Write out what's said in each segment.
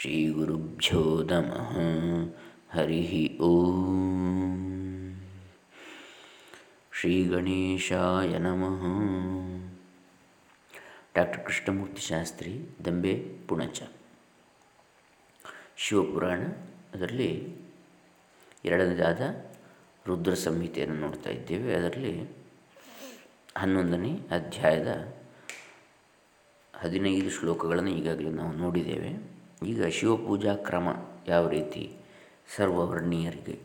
ಶ್ರೀಗುರುಭ್ಯೋ ನಮಃ ಹರಿ ಓಂ ಶ್ರೀ ಗಣೇಶಾಯ ನಮಃ ಡಾಕ್ಟರ್ ಕೃಷ್ಣಮೂರ್ತಿ ಶಾಸ್ತ್ರಿ ದಂಬೆ ಪುಣಚ ಶಿವಪುರಾಣ ಅದರಲ್ಲಿ ಎರಡನೇದಾದ ರುದ್ರ ಸಂಹಿತೆಯನ್ನು ನೋಡ್ತಾ ಇದ್ದೇವೆ. ಅದರಲ್ಲಿ ಹನ್ನೊಂದನೇ ಅಧ್ಯಾಯದ ಹದಿನೈದು ಶ್ಲೋಕಗಳನ್ನು ಈಗಾಗಲೇ ನಾವು ನೋಡಿದ್ದೇವೆ. ಈಗ ಶಿವಪೂಜಾ ಕ್ರಮ ಯಾವ ರೀತಿ ಸರ್ವವರ್ಣೀಯರಿಗೆ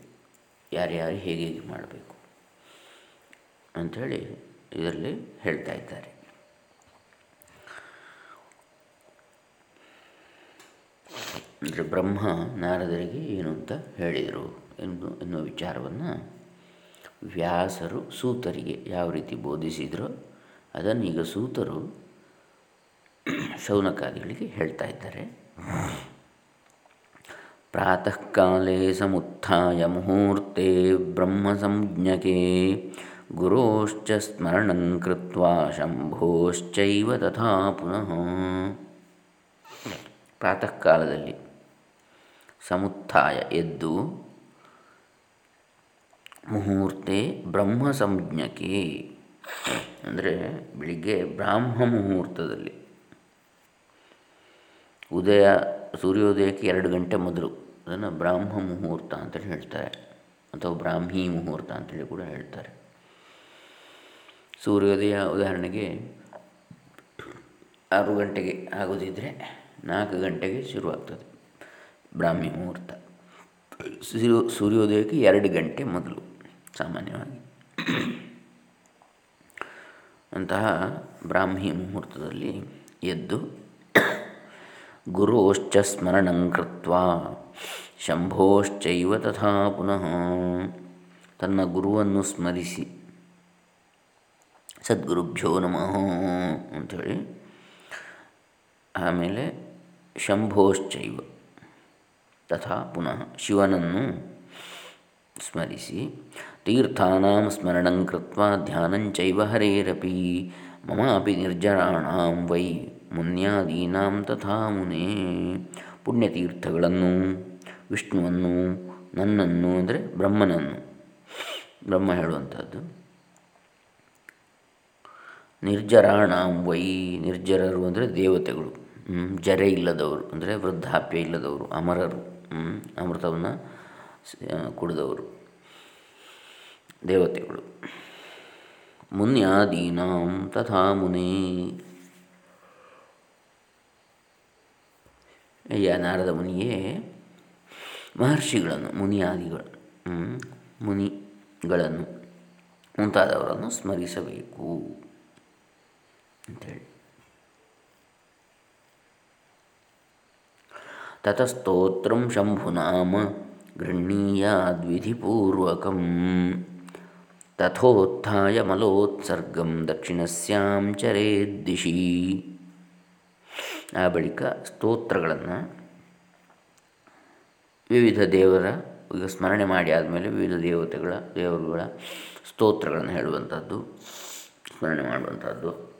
ಯಾರ್ಯಾರು ಹೇಗೆ ಹೇಗೆ ಮಾಡಬೇಕು ಅಂಥೇಳಿ ಇದರಲ್ಲಿ ಹೇಳ್ತಾ ಇದ್ದಾರೆ. ಅಂದರೆ ಬ್ರಹ್ಮ ನಾರದರಿಗೆ ಏನು ಅಂತ ಹೇಳಿದರು ಎಂದು ಎನ್ನುವ ವಿಚಾರವನ್ನು ವ್ಯಾಸರು ಸೂತರಿಗೆ ಯಾವ ರೀತಿ ಬೋಧಿಸಿದರೋ ಅದನ್ನು ಈಗ ಸೂತರು ಶೌನಕಾದಿಗಳಿಗೆ ಹೇಳ್ತಾ ಇದ್ದಾರೆ. ಕಾಲೇ ಸಮುತ್ಥಾಯ ಮುಹೂರ್ತೆ ಸಂಜ್ಞಕೆ ಗುರೋಶ್ಚ ಸ್ಮರಣಂ ಕೃತ್ವಾ ಶಂಭೋಶ್ಚೈವ ತಥಾ ಪುನಃ ಪ್ರಾತಃ ಕಾಲದಲ್ಲಿ ಸಮುತ್ಥಾಯ ಎದ್ದು ಮುಹೂರ್ತೆ ಬ್ರಹ್ಮ ಸಂಜ್ಞಕೆ ಅಂದರೆ ಬೆಳಿಗ್ಗೆ ಬ್ರಾಹ್ಮ ಮುಹೂರ್ತದಲ್ಲಿ ಉದಯ, ಸೂರ್ಯೋದಯಕ್ಕೆ ಎರಡು ಗಂಟೆ ಮೊದಲು. ಅದನ್ನು ಬ್ರಾಹ್ಮ ಮುಹೂರ್ತ ಅಂತೇಳಿ ಹೇಳ್ತಾರೆ. ಅಥವಾ ಬ್ರಾಹ್ಮಿ ಮುಹೂರ್ತ ಅಂತೇಳಿ ಕೂಡ ಹೇಳ್ತಾರೆ. ಸೂರ್ಯೋದಯ ಉದಾಹರಣೆಗೆ ಆರು ಗಂಟೆಗೆ ಆಗೋದಿದ್ದರೆ ನಾಲ್ಕು ಗಂಟೆಗೆ ಶುರುವಾಗ್ತದೆ ಬ್ರಾಹ್ಮಿ ಮುಹೂರ್ತ. ಸೂರ್ಯೋದಯಕ್ಕೆ ಎರಡು ಗಂಟೆ ಮೊದಲು ಸಾಮಾನ್ಯವಾಗಿ. ಅಂತಹ ಬ್ರಾಹ್ಮಿ ಮುಹೂರ್ತದಲ್ಲಿ ಎದ್ದು ಗುರೋಶ್ಚ ಸ್ಮರಣಂ ಕೃತ್ವ, ಶಂಭೋಶ್ಚೈವ ತಥಾ ಪುನಃ. ತನ್ನ ಗುರುವನ್ನು ಸ್ಮರಿಸಿ. ಸದ್ಗುರುಭ್ಯೋ ನಮಃ ಅಂಥೇಳಿ. ಆಮೇಲೆ ಶಂಭೋಶ್ಚೈವ ತಥಾ ಪುನಃ ಶಿವನನ್ನು ಸ್ಮರಿಸಿ. ತೀರ್ಥಾನಾಂ ಸ್ಮರಣಂ ಕೃತ್ವ ಧ್ಯಾನಂಚೈವ ಹರೇರಪಿ, ಮಮಾಪಿ ನಿರ್ಜರಾಣಾಂ ವೈ ಮುನ್ಯಾದೀನಾಂ ತಥಾ ಮುನೇ. ಪುಣ್ಯತೀರ್ಥಗಳನ್ನು, ವಿಷ್ಣುವನ್ನು, ನನ್ನನ್ನು, ಅಂದರೆ ಬ್ರಹ್ಮನನ್ನು. ಬ್ರಹ್ಮ ಹೇಳುವಂಥದ್ದು ನಿರ್ಜರಾಣಾಂ ವೈ, ನಿರ್ಜರರು ಅಂದರೆ ದೇವತೆಗಳು. ಜರೆ ಇಲ್ಲದವರು, ಅಂದರೆ ವೃದ್ಧಾಪ್ಯ ಇಲ್ಲದವರು, ಅಮರರು. ಅಮೃತವನ್ನು ಕುಡಿದವರು. ದೇವತೆಗಳು. ಮುನ್ಯಾದೀನಾಂ ತಥಾ ಮುನೇ. ಅಯ್ಯ, ನಾರದ ಮುನಿಯೇ, ಮಹರ್ಷಿಗಳನ್ನು, ಮುನಿಯಾದಿಗಳು ಮುನಿಗಳನ್ನು ಮುಂತಾದವರನ್ನು ಸ್ಮರಿಸಬೇಕು ಅಂಥೇಳಿ ತತಸ್ತೋತ್ರಂ ಶಂಭುನಾಮ ಗೃಹೀಯಾದ್ವಿಧಿಪೂರ್ವಕಂ ತಥೋತ್ಥಾಯ ಮಲೋತ್ಸರ್ಗಂ ದಕ್ಷಿಣಸ್ಯಾಂ ಚರೇದ್ದಿಶಿ ಆ ಬಳಿಕ ಸ್ತೋತ್ರಗಳನ್ನು ವಿವಿಧ ದೇವರ ಈಗ ಸ್ಮರಣೆ ಮಾಡಿ ಆದಮೇಲೆ ವಿವಿಧ ದೇವತೆಗಳ, ದೇವರುಗಳ ಸ್ತೋತ್ರಗಳನ್ನು ಹೇಳುವಂಥದ್ದು ಸ್ಮರಣೆ ಮಾಡುವಂಥದ್ದು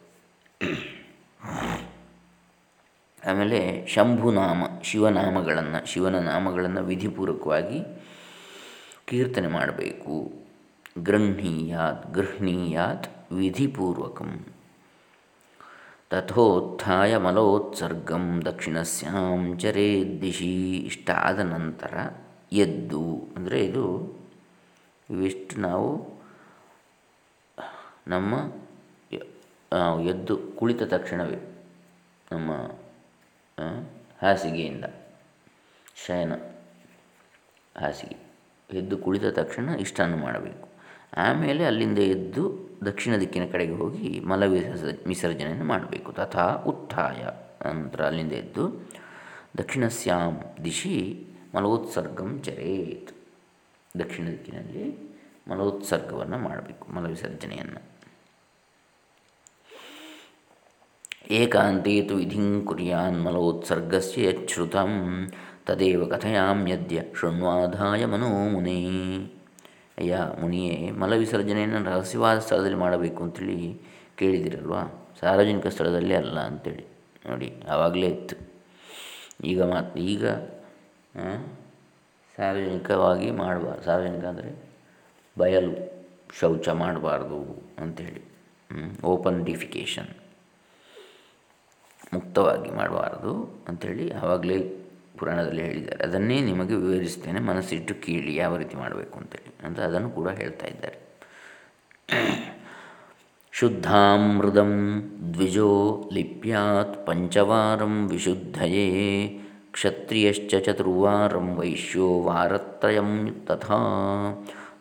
ಆಮೇಲೆ ಶಂಭುನಾಮ, ಶಿವನಾಮಗಳನ್ನು, ಶಿವನ ನಾಮಗಳನ್ನು ವಿಧಿಪೂರ್ವಕವಾಗಿ ಕೀರ್ತನೆ ಮಾಡಬೇಕು. ಗೃಹಣೀಯಾತ್ ಗೃಹಣೀಯಾತ್ ವಿಧಿಪೂರ್ವಕಂ. ತಥೋತ್ಥಾಯ ಮಲೋತ್ಸರ್ಗಂ ದಕ್ಷಿಣಸ್ಯಾಂ ಚರೇ ದಿಶಿ ಇಷ್ಟ ಆದ ನಂತರ ಎದ್ದು, ಅಂದರೆ ಇದು ಇವಿಷ್ಟು ನಾವು ನಮ್ಮ ಎದ್ದು ಕುಳಿತ ತಕ್ಷಣವೇ ನಮ್ಮ ಹಾಸಿಗೆಯಿಂದ, ಶಯನ ಹಾಸಿಗೆ. ಎದ್ದು ಕುಳಿತ ತಕ್ಷಣ ಇಷ್ಟನ್ನು ಮಾಡಬೇಕು. ಆಮೇಲೆ ಅಲ್ಲಿಂದ ಎದ್ದು ದಕ್ಷಿಣ ದಿಕ್ಕಿನ ಕಡೆಗೆ ಹೋಗಿ ಮಲ ವಿಸರ್ಜ ವಿಸರ್ಜನೆಯನ್ನು ಮಾಡಬೇಕು. ತಥಾ ಉತ್ಥಾಯ ನಂತರ ಅಲ್ಲಿಂದ ಎದ್ದು ದಕ್ಷಿಣಸ್ಯಾಂ ದಿಶಿ ಮಲೋತ್ಸರ್ಗಂ ಚರೇತ್. ದಕ್ಷಿಣ ದಿಕ್ಕಿನಲ್ಲಿ ಮಲೋತ್ಸರ್ಗವನ್ನು ಮಾಡಬೇಕು ಮಲ ವಿಸರ್ಜನೆಯನ್ನು ಏಕಾಂತೆ ತು ವಿಧಿಂ ಕುರ್ಯಾನ್ ಮಲೋತ್ಸರ್ಗಸ್ಯ ಯಚ್ಛ್ರುತಂ, ತದೇವ ಕಥಯಾಮ್ಯದ್ಯ ಶೃಣ್ವಾಧಾಯ ಮನೋ ಮುನೇ. ಅಯ್ಯ ಮುನಿಯೇ, ಮಲವಿಸರ್ಜನೆಯನ್ನು ರಹಸ್ಯವಾದ ಸ್ಥಳದಲ್ಲಿ ಮಾಡಬೇಕು ಅಂತೇಳಿ ಕೇಳಿದಿರಲ್ವಾ? ಸಾರ್ವಜನಿಕ ಸ್ಥಳದಲ್ಲಿ ಅಲ್ಲ ಅಂತೇಳಿ. ನೋಡಿ, ಆವಾಗಲೇ ಇತ್ತು. ಈಗ ಮಾತು, ಈಗ ಸಾರ್ವಜನಿಕವಾಗಿ ಮಾಡಬಾರ್ದು. ಸಾರ್ವಜನಿಕ ಅಂದರೆ ಬಯಲು, ಶೌಚ ಮಾಡಬಾರ್ದು ಅಂಥೇಳಿ ಓಪನ್ ಡಿಫಿಕೇಷನ್ ಮುಕ್ತವಾಗಿ ಮಾಡಬಾರ್ದು ಅಂಥೇಳಿ ಆವಾಗಲೇ ಪುರಾಣದಲ್ಲಿ ಹೇಳಿದ್ದಾರೆ. ಅದನ್ನೇ ನಿಮಗೆ ವಿವರಿಸ್ತೇನೆ. ಮನಸ್ಸಿಟ್ಟು ಕೀಳಿ ಯಾವ ರೀತಿ ಮಾಡಬೇಕು ಅಂತೇಳಿ. ಅಂತ ಅದನ್ನು ಕೂಡ ಹೇಳ್ತಾ ಇದ್ದಾರೆ. ಶುದ್ಧಾಮೃದಂ ದ್ವಿಜೋ ಲಿಪ್ಯಾತ್ ಪಂಚವಾರಂ ವಿಶುದ್ಧಯೇ ಕ್ಷತ್ರಿಯಶ್ಚ ಚತುರ್ವಾರಂ ವೈಶ್ಯೋ ವಾರತ್ರಯಂ ತಥಾ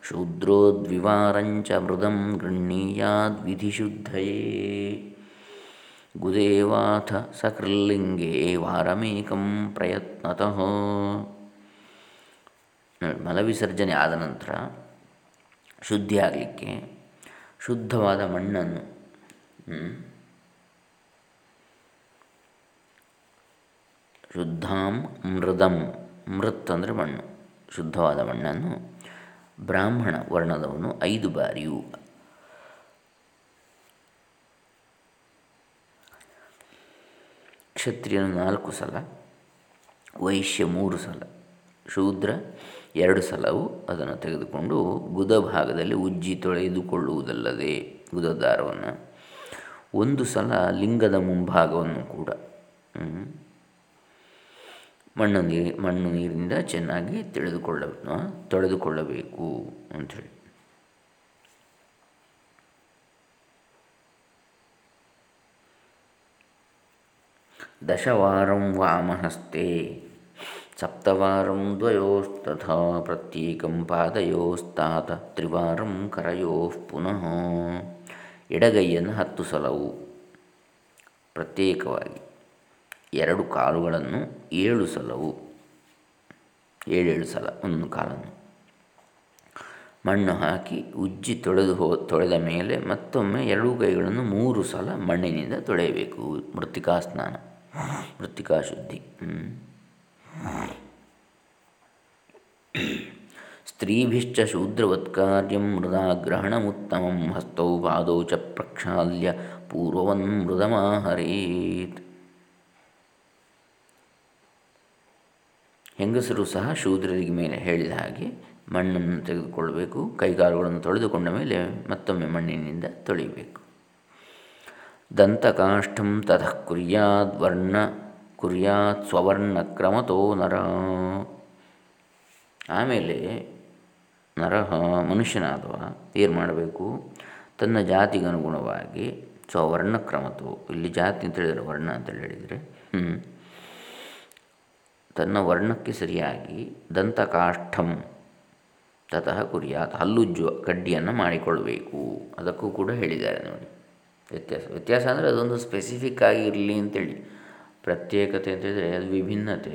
ಶೂದ್ರೋ ದ್ವಿವಾರಂಚ ಮೃದಂ ಗೃಹೀಯಾದ್ವಿಧಿಶುದ್ಧಯೇ ಗುದೇವಾಥ ಸಕೃಲ್ಲಿಂಗೇ ವಾರಮೇಕಂ ಪ್ರಯತ್ನತಃ. ಮಲವಿಸರ್ಜನೆ ಆದ ನಂತರ ಶುದ್ಧಿಯಾಗಲಿಕ್ಕೆ ಶುದ್ಧವಾದ ಮಣ್ಣನ್ನು ಶುದ್ಧಾಂ ಮೃದಂ, ಮೃತ್ ಅಂದರೆ ಮಣ್ಣು, ಶುದ್ಧವಾದ ಮಣ್ಣನ್ನು ಬ್ರಾಹ್ಮಣ ವರ್ಣದವನು ಐದು ಬಾರಿಯೂ ಕ್ಷತ್ರಿಯನು ನಾಲ್ಕು ಸಲ, ವೈಶ್ಯ ಮೂರು ಸಲ, ಶೂದ್ರ ಎರಡು ಸಲವು ಅದನ್ನು ತೆಗೆದುಕೊಂಡು ಗುದ ಭಾಗದಲ್ಲಿ ಉಜ್ಜಿ ತೊಳೆದುಕೊಳ್ಳುವುದಲ್ಲದೆ ಗುದದಾರವನ್ನು ಒಂದು ಸಲ ಲಿಂಗದ ಮುಂಭಾಗವನ್ನು ಕೂಡ ಮಣ್ಣು ನೀರು ಮಣ್ಣು ನೀರಿನಿಂದ ಚೆನ್ನಾಗಿ ತಿಳಿದುಕೊಳ್ಳ, ತೊಳೆದುಕೊಳ್ಳಬೇಕು ಅಂಥೇಳಿ ದಶವಾರಂ ವಾಮಹಸ್ತೆ ಸಪ್ತವಾರಂ ದ್ವಯೋಸ್ತಥ ಪ್ರತ್ಯೇಕಂ ಪಾದಯೋಸ್ತಾತ ತ್ರಿವಾರಂ ಕರಯೋ ಪುನಃ ಎಡಗೈಯನ್ನು ಹತ್ತು ಸಲವು ಪ್ರತ್ಯೇಕವಾಗಿ ಎರಡು ಕಾಲುಗಳನ್ನು ಏಳು ಸಲವು. ಏಳೇಳು ಸಲ, ಒಂದು ಕಾಲನ್ನು. ಮಣ್ಣು ಹಾಕಿ ಉಜ್ಜಿ ತೊಳೆದು ಹೋ, ತೊಳೆದ ಮೇಲೆ ಮತ್ತೊಮ್ಮೆ ಎರಡೂ ಕೈಗಳನ್ನು ಮೂರು ಸಲ ಮಣ್ಣಿನಿಂದ ತೊಳೆಯಬೇಕು. ಮೃತ್ತಿಕಾ ಸ್ನಾನ ಮೃತ್ತಿಕಾ ಶುದ್ಧಿ. ಸ್ತ್ರೀಭಿಶ್ಚ ಶೂದ್ರವತ್ಕಾರ್ಯಂ ಮೃದಾಗ್ರಹಣಮುತ್ತಮಂ ಹಸ್ತೌ ಪಾದೌ ಚ ಪ್ರಕ್ಷಾಲ್ಯ ಪೂರ್ವವನ್ ಮೃದಮಾಹರೇತ್. ಹೆಂಗಸರು ಸಹ ಶೂದ್ರರಿಗೆ ಮೇಲೆ ಹೇಳಿದ ಹಾಗೆ ಮಣ್ಣನ್ನು ತೆಗೆದುಕೊಳ್ಳಬೇಕು ಕೈಕಾಲುಗಳನ್ನು ತೊಳೆದುಕೊಂಡ ಮೇಲೆ ಮತ್ತೊಮ್ಮೆ ಮಣ್ಣಿನಿಂದ ತೊಳೆಯಬೇಕು. ದಂತಕಾಷ್ಠಂ ತತಃ ಕುರ್ಯಾದ್ ವರ್ಣ ಕುರ್ಯಾತ್ ಸ್ವವರ್ಣ ಕ್ರಮತೋ ನರ. ಆಮೇಲೆ ನರಹ ಮನುಷ್ಯನಾದವ ಏನು ಮಾಡಬೇಕು? ತನ್ನ ಜಾತಿಗನುಗುಣವಾಗಿ ಸ್ವವರ್ಣ ಕ್ರಮತೋ, ಇಲ್ಲಿ ಜಾತಿ ಅಂತ ಹೇಳಿದರೆ ವರ್ಣ ಅಂತೇಳಿ ಹೇಳಿದರೆ ತನ್ನ ವರ್ಣಕ್ಕೆ ಸರಿಯಾಗಿ ದಂತಕಾಷ್ಠಂ ತತಃ ಕುರಿಯಾತ್ ಹಲ್ಲುಜ್ಜುವ ಕಡ್ಡಿಯನ್ನು ಮಾಡಿಕೊಳ್ಳಬೇಕು ಅದಕ್ಕೂ ಕೂಡ ಹೇಳಿದ್ದಾರೆ ನೋಡಿ. ವ್ಯತ್ಯಾಸ. ವ್ಯತ್ಯಾಸ ಅಂದರೆ ಅದೊಂದು ಸ್ಪೆಸಿಫಿಕ್ ಆಗಿ ಇರಲಿ ಅಂತೇಳಿ. ಪ್ರತ್ಯೇಕತೆ ಅಂತೇಳಿದರೆ ಅದು ವಿಭಿನ್ನತೆ.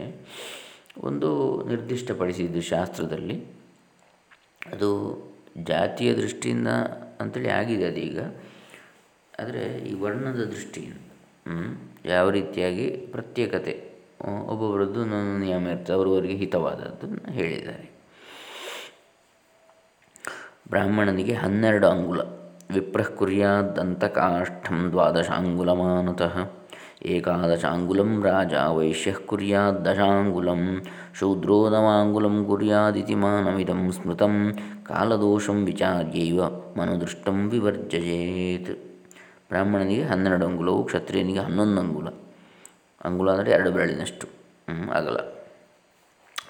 ಒಂದು ನಿರ್ದಿಷ್ಟಪಡಿಸಿದ್ದು ಶಾಸ್ತ್ರದಲ್ಲಿ. ಅದು ಜಾತಿಯ ದೃಷ್ಟಿಯಿಂದ ಅಂಥೇಳಿ ಆಗಿದೆ ಅದೀಗ. ಆದರೆ ಈ ವರ್ಣದ ದೃಷ್ಟಿಯಿಂದ ಯಾವ ರೀತಿಯಾಗಿ ಪ್ರತ್ಯೇಕತೆ ಒಬ್ಬೊಬ್ಬರದ್ದು ನಿಯಮ ಇರ್ತದೆ, ಅವರವರಿಗೆ ಹಿತವಾದದ್ದನ್ನು ಹೇಳಿದ್ದಾರೆ. ಬ್ರಾಹ್ಮಣನಿಗೆ ಹನ್ನೆರಡು ಅಂಗುಲ. ವಿಪ್ರಃ ಕುರ್ಯಾದಂತಕಾಷ್ಠಂ ದ್ವಾದಶಾಂಗುಲಮಾನತಃ ಏಕಾದಶಾಂಗುಲಂ ರಾಜ ವೈಶ್ಯಃ ಕುರ್ಯಾತ್ ದಶಾಂಗುಲಂ ಶೂದ್ರೋ ಕುರ್ಯಾದಿತಿ ಮಾನಮಿದಂ ಸ್ಮೃತಂ ಕಾಲದೋಷಂ ವಿಚಾರ್ಯೈವ ಮನುದೃಷ್ಟಂ ವಿವರ್ಜಯೇತ್ ಬ್ರಾಹ್ಮಣನಿಗೆ ಹನ್ನೆರಡು ಅಂಗುಲವು ಕ್ಷತ್ರಿಯನಿಗೆ ಹನ್ನೊಂದು ಅಂಗುಲ ಅಂಗುಲ ಅಂದರೆ ಎರಡು ಬೆರಳಿನಷ್ಟು ಅಗಲ.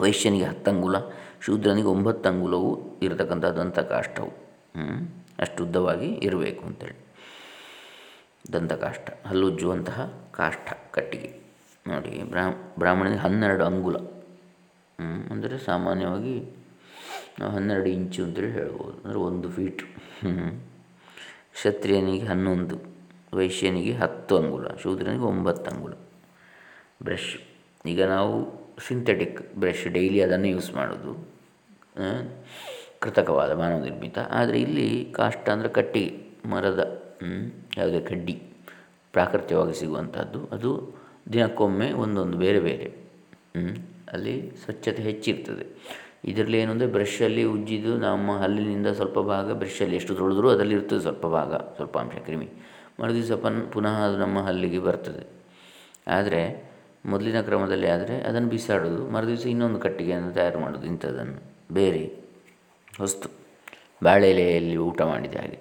ವೈಶ್ಯನಿಗೆ ಹತ್ತು ಅಂಗುಲ ಶೂದ್ರನಿಗೆ ಒಂಬತ್ತು ಅಂಗುಲವು ಇರತಕ್ಕಂಥ ಕಾಷ್ಟವು ಅಷ್ಟು ಉದ್ದವಾಗಿ ಇರಬೇಕು ಅಂತೇಳಿ. ದಂತಕಾಷ್ಟ ಹಲ್ಲುಜ್ಜುವಂತಹ ಕಾಷ್ಟ ಕಟ್ಟಿಗೆ. ನೋಡಿ ಬ್ರಾಹ್ಮ ಬ್ರಾಹ್ಮಣನಿಗೆ ಹನ್ನೆರಡು ಅಂಗುಲ. ಅಂದರೆ ಸಾಮಾನ್ಯವಾಗಿ ನಾವು ಹನ್ನೆರಡು ಇಂಚು ಅಂತೇಳಿ ಹೇಳ್ಬೋದು. ಅಂದರೆ ಒಂದು ಫೀಟ್. ಕ್ಷತ್ರಿಯನಿಗೆ ಹನ್ನೊಂದು, ವೈಶ್ಯನಿಗೆ ಹತ್ತು ಅಂಗುಲ, ಶೂದ್ರನಿಗೆ ಒಂಬತ್ತು ಅಂಗುಲ. ಬ್ರಷ್. ಈಗ ನಾವು ಸಿಂಥೆಟಿಕ್ ಬ್ರಷ್, ಡೈಲಿ ಅದನ್ನು ಯೂಸ್ ಮಾಡೋದು. ಕೃತಕವಾದ ಮಾನವ ನಿರ್ಮಿತ ಆದರೆ ಇಲ್ಲಿ ಕಾಷ್ಟ ಅಂದರೆ ಕಟ್ಟಿಗೆ ಮರದ ಯಾವುದೇ ಕಡ್ಡಿ ಪ್ರಾಕೃತಿಕವಾಗಿ ಸಿಗುವಂಥದ್ದು ಅದು ದಿನಕ್ಕೊಮ್ಮೆ ಒಂದೊಂದು ಬೇರೆ ಬೇರೆ ಅಲ್ಲಿ ಸ್ವಚ್ಛತೆ ಹೆಚ್ಚಿರ್ತದೆ. ಇದರಲ್ಲಿ ಏನು ಅಂದರೆ ಬ್ರಷಲ್ಲಿ ಉಜ್ಜಿದ್ದು ನಮ್ಮ ಹಲ್ಲಿನಿಂದ ಸ್ವಲ್ಪ ಭಾಗ ಬ್ರಷಲ್ಲಿ ಎಷ್ಟು ತೊಳೆದ್ರೂ ಅದರಲ್ಲಿ ಇರ್ತದೆ ಸ್ವಲ್ಪ ಭಾಗ, ಸ್ವಲ್ಪ ಅಂಶ ಕ್ರಿಮಿ. ಮರುದಿವಸ ಪನ್, ಪುನಃ ಅದು ನಮ್ಮ ಹಲ್ಲಿಗೆ ಬರ್ತದೆ. ಆದರೆ ಮೊದಲಿನ ಕ್ರಮದಲ್ಲಿ ಆದರೆ ಅದನ್ನು ಬಿಸಾಡೋದು, ಮರುದಿವಸ ಇನ್ನೊಂದು ಕಟ್ಟಿಗೆಯನ್ನು ತಯಾರು ಮಾಡೋದು, ಇಂಥದ್ದನ್ನು. ಬೇರೆ ವಸ್ತು. ಬಾಳೆ ಎಲೆಯಲ್ಲಿ ಊಟ ಮಾಡಿದ ಹಾಗೆ.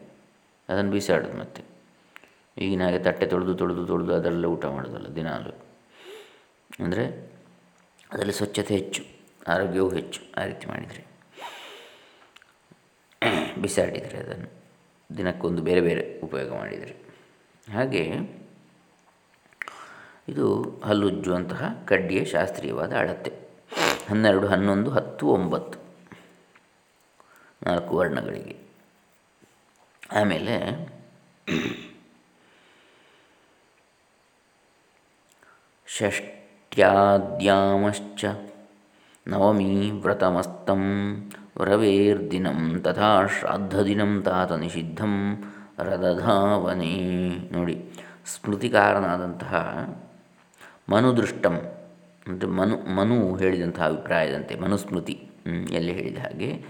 ಅದನ್ನು ಬಿಸಾಡೋದು ಮತ್ತೆ. ಈಗಿನ ಹಾಗೆ ತಟ್ಟೆ ತೊಳೆದು ತೊಳೆದು ತೊಳೆದು ಅದರಲ್ಲೇ ಊಟ ಮಾಡೋದಲ್ಲ ದಿನಾಲು ಅಂದರೆ ಅದರಲ್ಲಿ ಸ್ವಚ್ಛತೆ ಹೆಚ್ಚು, ಆರೋಗ್ಯವೂ ಹೆಚ್ಚು ಆ ರೀತಿ ಮಾಡಿದರೆ. ಬಿಸಾಡಿದರೆ ಅದನ್ನು. ದಿನಕ್ಕೊಂದು ಬೇರೆ ಬೇರೆ ಉಪಯೋಗ ಮಾಡಿದರೆ. ಹಾಗೆ ಇದು ಹಲ್ಲುಜ್ಜುವಂತಹ ಕಡ್ಡಿಯ ಶಾಸ್ತ್ರೀಯವಾದ ಅಳತೆ. ಹನ್ನೆರಡು, ಹನ್ನೊಂದು, ಹತ್ತು, ಒಂಬತ್ತು. ನಾಲ್ಕು ವರ್ಣಗಳಿಗೆ. ಆಮೇಲೆ ಷಷ್ಟ್ಯಾದ್ಯಾಮಶ್ಚ ನವಮೀ ವ್ರತಮಸ್ತಂ ವ್ರವೇರ್ದಿನಂ ತಥಾ ಶ್ರಾದ್ದದಿನಂ ತಾತ ನಿಷಿದ್ಧಂ ರದಧಾವನೆ. ನೋಡಿ, ಸ್ಮೃತಿಕಾರನಾದಂತಹ ಮನುದೃಷ್ಟಂ ಅಂದರೆ ಮನು ಮನು ಹೇಳಿದಂತಹ ಅಭಿಪ್ರಾಯದಂತೆ ಮನುಸ್ಮೃತಿ ಎಲ್ಲಿ ಹೇಳಿದ ಹಾಗೆ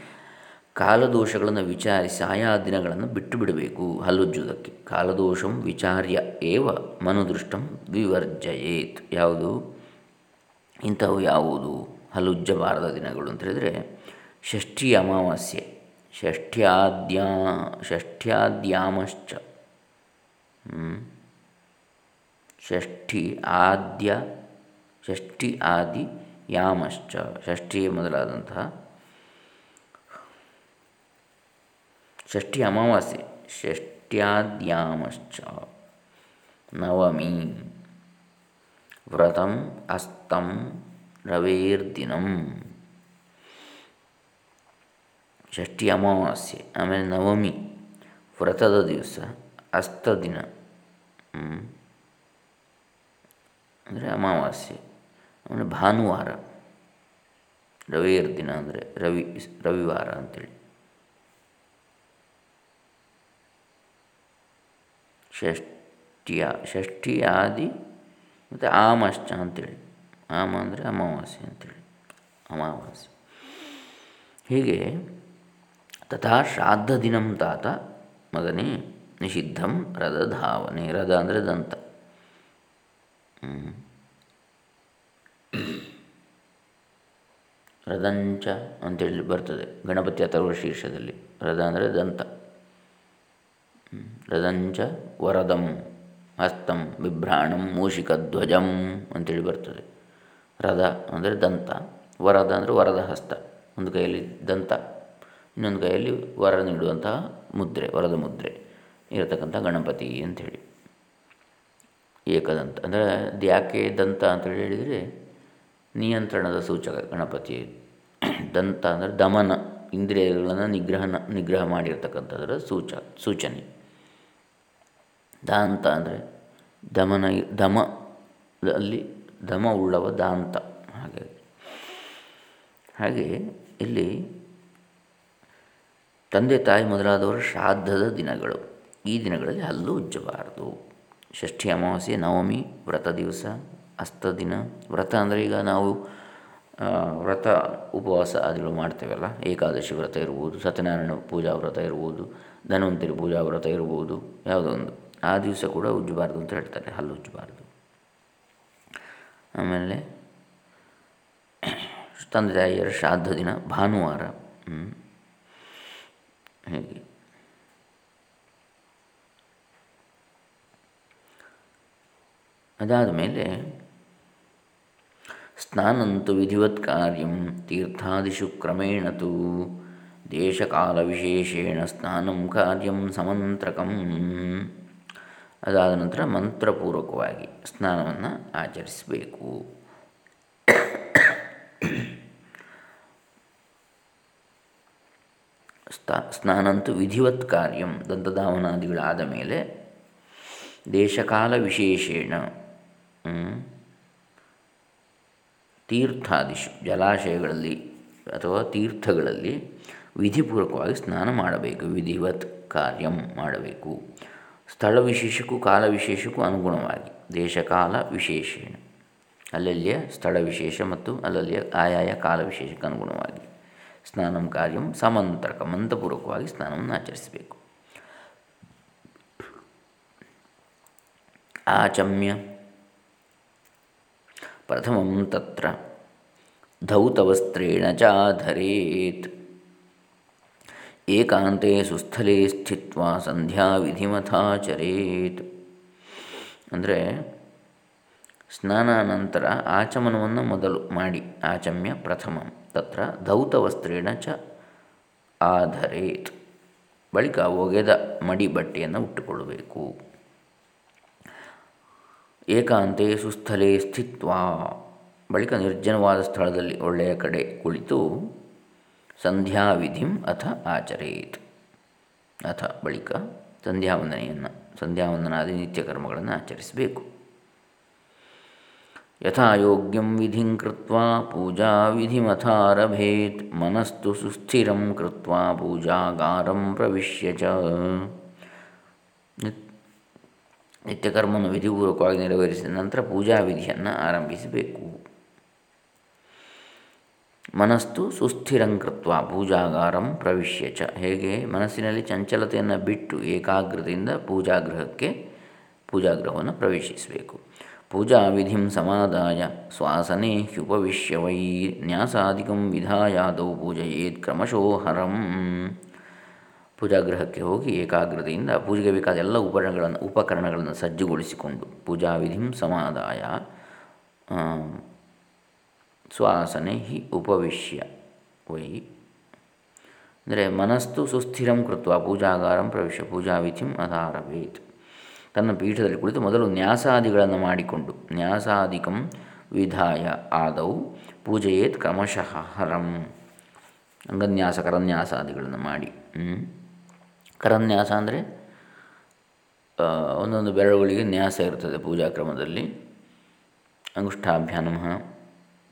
ಕಾಲದೋಷಗಳನ್ನು ವಿಚಾರಿಸಿ ಆಯಾ ದಿನಗಳನ್ನು ಬಿಟ್ಟು ಬಿಡಬೇಕು. ಹಲ್ಲುಜ್ಜುವುದಕ್ಕೆ ಕಾಲದೋಷಂ ವಿಚಾರ್ಯ ಏವ ಮನುದೃಷ್ಟಂ ವಿವರ್ಜಯೇತ್. ಯಾವುದು? ಇಂಥವು ಯಾವುದು? ಹಲ್ಲುಜ್ಜಬಾರದ ದಿನಗಳು ಅಂತ ಹೇಳಿದರೆ ಷಷ್ಠಿ ಅಮಾವಾಸ್ಯೆ. ಷಷ್ಠ್ಯಾದ್ಯಾ, ಷಷ್ಠ್ಯಾದ್ಯಾಮಶ್ಚ. ಷಷ್ಠಿ ಆದ್ಯ, ಷಷ್ಠಿ ಆದಿ ಯಾಮಶ್ಚ. ಷಷ್ಠಿಯೇ ಮೊದಲಾದಂತಹ ಷಷ್ಠಿ ಅಮಾವಾಸ್ಯೆ. ಷಷ್ಠ್ಯಾದ್ಯಾಮಶ್ಚ. ನವಮಿ. ವ್ರತಂ ಅಸ್ತಂ ರವೇರ್ದಿನಂ. ಷಷ್ಠಿ ಅಮಾವಾಸ್ಯೆ, ಆಮೇಲೆ ನವಮಿ. ವ್ರತದ ದಿವಸ ಅಸ್ತ ದಿನ ಅಂದರೆ ಅಮಾವಾಸ್ಯೆ. ಆಮೇಲೆ ಭಾನುವಾರ. ರವಿಯರ್ ದಿನ ಅಂದರೆ ರವಿ, ರವಿವಾರ ಅಂತೇಳಿ. ಷಷ್ಠಿಯ ಷಷ್ಠಿ ಆದಿ ಮತ್ತು ಆಮಶ್ಚ ಅಂತೇಳಿ. ಆಮ ಅಂದರೆ ಅಮಾವಾಸ್ಯೆ ಅಂತೇಳಿ. ಅಮಾವಾಸ್ಯೆ. ಹೀಗೆ ತಥಾ ಶ್ರಾದ್ದ ದಿನಂ ತಾತ ಮಗನೇ ನಿಷಿದ್ಧಂ ರಥ ಧಾವನೆ. ರಥ ಅಂದರೆ ದಂತ. ರಥಂಚ ಅಂತೇಳಿ ಬರ್ತದೆ ಗಣಪತಿ ಅಥರ್ವ ಶೀರ್ಷದಲ್ಲಿ. ರಥ ಅಂದರೆ ದಂತ. ರದಂಚ ವರದಂ, ಹಸ್ತಂ, ಬಿಭ್ರಾಣಂ, ಮೂಷಿಕಧ್ವಜಂ ಅಂತೇಳಿ ಬರ್ತದೆ. ರದ ಅಂದರೆ ದಂತ, ವರದ ಅಂದರೆ ವರದ ಹಸ್ತ, ಒಂದು ಕೈಯಲ್ಲಿ ದಂತ, ಇನ್ನೊಂದು ಕೈಯಲ್ಲಿ ವರ ನೀಡುವಂತಹ ಮುದ್ರೆ, ವರದ ಮುದ್ರೆ ಇರತಕ್ಕಂಥ ಗಣಪತಿ ಅಂಥೇಳಿ. ಏಕದಂತ ಅಂದರೆ ಅದು ಯಾಕೆ ದಂತ ಅಂತೇಳಿ ಹೇಳಿದರೆ ನಿಯಂತ್ರಣದ ಸೂಚಕ ಗಣಪತಿ, ದಂತ ಅಂದರೆ ದಮನ, ಇಂದ್ರಿಯಗಳನ್ನು ನಿಗ್ರಹನ, ನಿಗ್ರಹ ಮಾಡಿರ್ತಕ್ಕಂಥದ್ರ ಸೂಚ, ಸೂಚನೆ. ದಾಂತ ಅಂದರೆ ದಮನ ದಮದಲ್ಲಿ ದಮ ಉಳ್ಳವ ದಾಂತ. ಹಾಗೆ. ಹಾಗೆ ಇಲ್ಲಿ ತಂದೆ ತಾಯಿ ಮೊದಲಾದವರ ಶ್ರಾದ್ದದ ದಿನಗಳು. ಈ ದಿನಗಳಲ್ಲಿ ಹಲ್ಲು ಉಜ್ಜಬಾರದು. ಷಷ್ಠಿ ಅಮಾವಾಸ್ಯೆ, ನವಮಿ, ವ್ರತ ದಿವಸ, ಅಸ್ತ ದಿನ. ವ್ರತ ಅಂದರೆ ಈಗ ನಾವು ವ್ರತ, ಉಪವಾಸ ಆದಿಗಳು ಮಾಡ್ತೇವಲ್ಲ. ಏಕಾದಶಿ ವ್ರತ ಇರ್ಬೋದು, ಸತ್ಯನಾರಾಯಣ ಪೂಜಾ ವ್ರತ ಇರ್ಬೋದು, ಧನ್ವಂತರಿ ಪೂಜಾ ವ್ರತ ಇರ್ಬೋದು, ಯಾವುದೋ ಒಂದು. ಆ ದಿವಸ ಕೂಡ ಉಜ್ಜಬಾರ್ದು ಅಂತ ಹೇಳ್ತಾರೆ, ಹಲ್ಲು ಉಜ್ಜಬಾರ್ದು. ಆಮೇಲೆ, ತಂದೆ ತಾಯಿಯರ ಶ್ರಾದ್ದ ದಿನ, ಭಾನುವಾರ. ಹೇಗೆ. ಅದಾದ ಮೇಲೆ, ಸ್ನಾನಂತು ವಿಧಿವತ್ ಕಾರ್ಯಂ ತೀರ್ಥಾದಿಷು ಕ್ರಮೇಣ ದೇಶಕಾಲವಿಶೇಷೇಣ ಸ್ನಾನಂ ಕಾರ್ಯಂ ಸಮಂತ್ರಕಂ. ಅದಾದ ನಂತರ ಮಂತ್ರಪೂರ್ವಕವಾಗಿ ಸ್ನಾನವನ್ನು ಆಚರಿಸಬೇಕು. ಸ್ತಾ, ಸ್ನಾನಂತು ವಿಧಿವತ್ ಕಾರ್ಯಂ, ದಂತಧಾವನಾದಿಗಳಾದ ಮೇಲೆ ದೇಶಕಾಲ ವಿಶೇಷೇಣ ತೀರ್ಥಾದಿಶು, ಜಲಾಶಯಗಳಲ್ಲಿ ಅಥವಾ ತೀರ್ಥಗಳಲ್ಲಿ ವಿಧಿಪೂರ್ವಕವಾಗಿ ಸ್ನಾನ ಮಾಡಬೇಕು, ವಿಧಿವತ್ ಕಾರ್ಯಂ ಮಾಡಬೇಕು. ಸ್ಥಳ ವಿಶೇಷಕ್ಕೂ ಕಾಲ ವಿಶೇಷಕ್ಕೂ ಅನುಗುಣವಾಗಿ ದೇಶಕಾಲ ವಿಶೇಷೇಣ ಅಲ್ಲಲ್ಲಿಯ ಸ್ಥಳ ವಿಶೇಷ ಮತ್ತು ಅಲ್ಲಲ್ಲಿಯ ಆಯಾಯ ಕಾಲ ವಿಶೇಷಕ್ಕೆ ಅನುಗುಣವಾಗಿ. ಸ್ನಾನಂ ಕಾರ್ಯಂ ಸಮಂತ್ರಕ ಮಂತ್ರಪೂರ್ವಕವಾಗಿ ಸ್ನಾನವನ್ನು ಆಚರಿಸಬೇಕು. ಆಚಮ್ಯ. ಪ್ರಥಮಂ ತತ್ರ ಧೌತವಸ್ತ್ರೇಣ ಚಾಧರೇತ್. ಏಕಾಂತೆ ಸುಸ್ಥಲೇ ಸ್ಥಿತ್ವ ಸಂಧ್ಯಾ ವಿಧಿಮಥಾಚರೇತ್ ಅಂದರೆ ಸ್ನಾನಾನಂತರ ಆಚಮನವನ್ನು ಮೊದಲು ಮಾಡಿ, ಆಚಮ್ಯ ಪ್ರಥಮ. ತತ್ರ ಧೌತವಸ್ತ್ರೇಣ ಚ ಆಧರೇತ್. ಬಳಿಕ ಒಗೆದ ಮಡಿ ಬಟ್ಟೆಯನ್ನು ಉಟ್ಟುಕೊಳ್ಳಬೇಕು. ಏಕಾಂತೆ ಸುಸ್ಥಲೇ ಸ್ಥಿತ್ವ. ಬಳಿಕ ನಿರ್ಜನವಾದ ಸ್ಥಳದಲ್ಲಿ ಒಳ್ಳೆಯ ಕಡೆ ಕುಳಿತು ಸಂಧ್ಯಾವಿಧಿಂ ಅಥ ಆಚರೇತ್. ಅಥ ಬಳಿಕ ಸಂಧ್ಯಾವಂದನೆಯನ್ನು, ಸಂಧ್ಯಾವಂದನಾದಿ ನಿತ್ಯ ಕರ್ಮಗಳನ್ನು ಆಚರಿಸಬೇಕು ಯಥಾಯೋಗ್ಯಂ ವಿಧಿಂ ಕೃತ್ವಾ ಪೂಜಾ ವಿಧಿಮಥಾರಭೇತ್ ಮನಸ್ತು ಸುಸ್ಥಿರಂ ಕೃತ್ವಾ ಪೂಜಾಗಾರಂ ಪ್ರವಿಶ್ಯ ಚ. ನಿತ್ಯಕರ್ಮವನ್ನು ವಿಧಿಪೂರ್ವಕವಾಗಿ ನೆರವೇರಿಸಿದ ನಂತರ ಪೂಜಾ ವಿಧಿಯನ್ನು ಆರಂಭಿಸಬೇಕು. ಮನಸ್ತು ಸುಸ್ಥಿರಂಕೃತ್ವ ಪೂಜಾಗಾರಂ ಪ್ರವಿಶ್ಯ ಚ. ಹೇಗೆ? ಮನಸ್ಸಿನಲ್ಲಿ ಚಂಚಲತೆಯನ್ನು ಬಿಟ್ಟು ಏಕಾಗ್ರತೆಯಿಂದ ಪೂಜಾಗೃಹಕ್ಕೆ ಪೂಜಾಗೃಹವನ್ನು ಪ್ರವೇಶಿಸಬೇಕು. ಪೂಜಾ ವಿಧಿಂ ಸಮಾದಾಯ ಸ್ವಾಸನೆ ಹ್ಯುಪವಿಶ್ಯ ವೈ ನ್ಯಾಸಾಧಿಕಂ ವಿಧಾಯಾದೌ ಪೂಜೆಯೇತ್ ಕ್ರಮಶೋ ಹರಂ. ಪೂಜಾಗೃಹಕ್ಕೆ ಹೋಗಿ ಏಕಾಗ್ರತೆಯಿಂದ ಪೂಜೆಗೆ ಬೇಕಾದ ಎಲ್ಲ ಉಪಕರಣಗಳನ್ನು ಉಪಕರಣಗಳನ್ನು ಸಜ್ಜುಗೊಳಿಸಿಕೊಂಡು ಪೂಜಾ ವಿಧಿಂ ಸಮಾದಾಯ ಸ್ವಾಸನೆ ಹಿ ಉಪವಿಶ್ಯ ವೈ. ಅಂದರೆ ಮನಸ್ತು ಸುಸ್ಥಿರಂ ಕೃತ್ವ, ಪೂಜಾಗಾರಂ ಪ್ರವೇಶ ಪೂಜಾವಿಧಿಂ ಅಧಾರವೇತ್ ತನ್ನ ಪೀಠದಲ್ಲಿ ಕುಳಿತು ಮೊದಲು ನ್ಯಾಸಾದಿಗಳನ್ನು ಮಾಡಿಕೊಂಡು ನ್ಯಾಸಾದಿಕಂ ವಿಧಾಯ ಆದವು ಪೂಜೆಯೇತ್ ಕ್ರಮಶಃ ಹರಂ. ಅಂಗನ್ಯಾಸ, ಕರನ್ಯಾಸಾದಿಗಳನ್ನು ಮಾಡಿ. ಕರನ್ಯಾಸ ಅಂದರೆ ಒಂದೊಂದು ಬೆರಳುಗಳಿಗೆ ನ್ಯಾಸ ಇರ್ತದೆ ಪೂಜಾ ಕ್ರಮದಲ್ಲಿ. ಅಂಗುಷ್ಠಾಭ್ಯಾನ್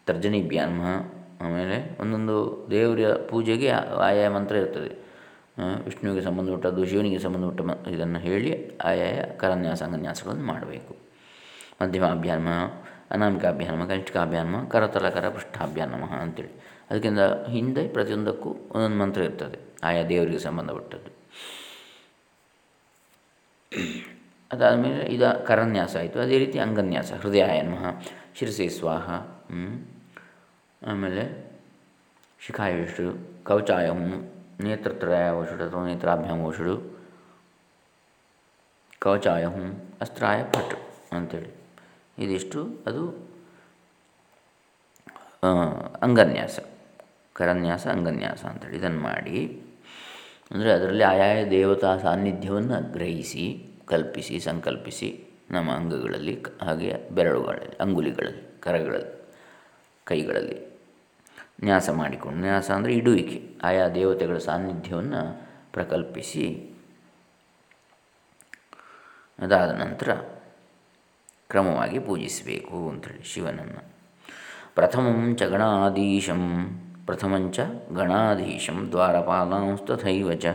ನಮಃ ತರ್ಜನಿಭ್ಯಾನ್ ನಮಃ ಆಮೇಲೆ ಒಂದೊಂದು ದೇವರ ಪೂಜೆಗೆ ಆಯಾಯ ಮಂತ್ರ ಇರ್ತದೆ. ವಿಷ್ಣುವಿಗೆ ಸಂಬಂಧಪಟ್ಟದ್ದು, ಶಿವನಿಗೆ ಸಂಬಂಧಪಟ್ಟ ಮ, ಇದನ್ನು ಹೇಳಿ ಆಯಾಯ ಕರನ್ಯಾಸ ಅಂಗನ್ಯಾಸಗಳನ್ನು ಮಾಡಬೇಕು. ಮಧ್ಯಮಾಭ್ಯಾನ್ಮ ಅನಾಮಿಕಾಭ್ಯಾನ್ಮ ಕನಿಷ್ಠಿಕಾಭ್ಯಾನ್ಮ ಕರತಲ ಕರ ಪೃಷ್ಠಾಭ್ಯಾನ್ ನಮಃ ಅಂತೇಳಿ. ಅದಕ್ಕಿಂತ ಹಿಂದೆ ಪ್ರತಿಯೊಂದಕ್ಕೂ ಒಂದೊಂದು ಮಂತ್ರ ಇರ್ತದೆ, ಆಯಾ ದೇವರಿಗೆ ಸಂಬಂಧಪಟ್ಟದ್ದು. ಅದಾದಮೇಲೆ ಇದು ಕರನ್ಯಾಸ ಆಯಿತು. ಅದೇ ರೀತಿ ಅಂಗನ್ಯಾಸ ಹೃದಯ ನಮಃ ಶಿರಸೇ ಸ್ವಾಹ ಆಮೇಲೆ ಶಿಖಾಯ ಕವಚಾಯಂ ಕವಚಾಯ ನೇತ್ರತ್ರಯ ಓಷುಡು ಅಥವಾ ನೇತ್ರಾಭ್ಯಾಮ ಓಷುಡು ಕವಚಾಯ ಹುಂ ಅಸ್ತ್ರಾಯ ಪಟ್ ಅಂಥೇಳಿ ಇದಿಷ್ಟು, ಅದು ಅಂಗನ್ಯಾಸ, ಕರನ್ಯಾಸ, ಅಂಗನ್ಯಾಸ ಅಂಥೇಳಿ ಇದನ್ನು ಮಾಡಿ, ಅಂದರೆ ಅದರಲ್ಲಿ ಆಯಾಯ ದೇವತಾ ಸಾನ್ನಿಧ್ಯವನ್ನು ಗ್ರಹಿಸಿ, ಕಲ್ಪಿಸಿ, ಸಂಕಲ್ಪಿಸಿ ನಮ್ಮ ಅಂಗಗಳಲ್ಲಿ ಹಾಗೆ ಬೆರಳುಗಳಲ್ಲಿ, ಅಂಗುಲಿಗಳಲ್ಲಿ, ಕರಗಳಲ್ಲಿ, ಕೈಗಳಲ್ಲಿ ನ್ಯಾಸ ಮಾಡಿಕೊಂಡು, ನ್ಯಾಸ ಅಂದರೆ ಇಡುವಿಕೆ, ಆಯಾ ದೇವತೆಗಳ ಸಾನ್ನಿಧ್ಯವನ್ನು ಪ್ರಕಲ್ಪಿಸಿ. ಅದಾದ ನಂತರ ಕ್ರಮವಾಗಿ ಪೂಜಿಸಬೇಕು ಅಂಥೇಳಿ ಶಿವನನ್ನು. ಪ್ರಥಮಂ ಚ ಗಣಾಧೀಶಂ ಪ್ರಥಮಂಚ ಗಣಾಧೀಶಂ, ದ್ವಾರಪಾಲಾಂಸ್ತಥೈವ ಚ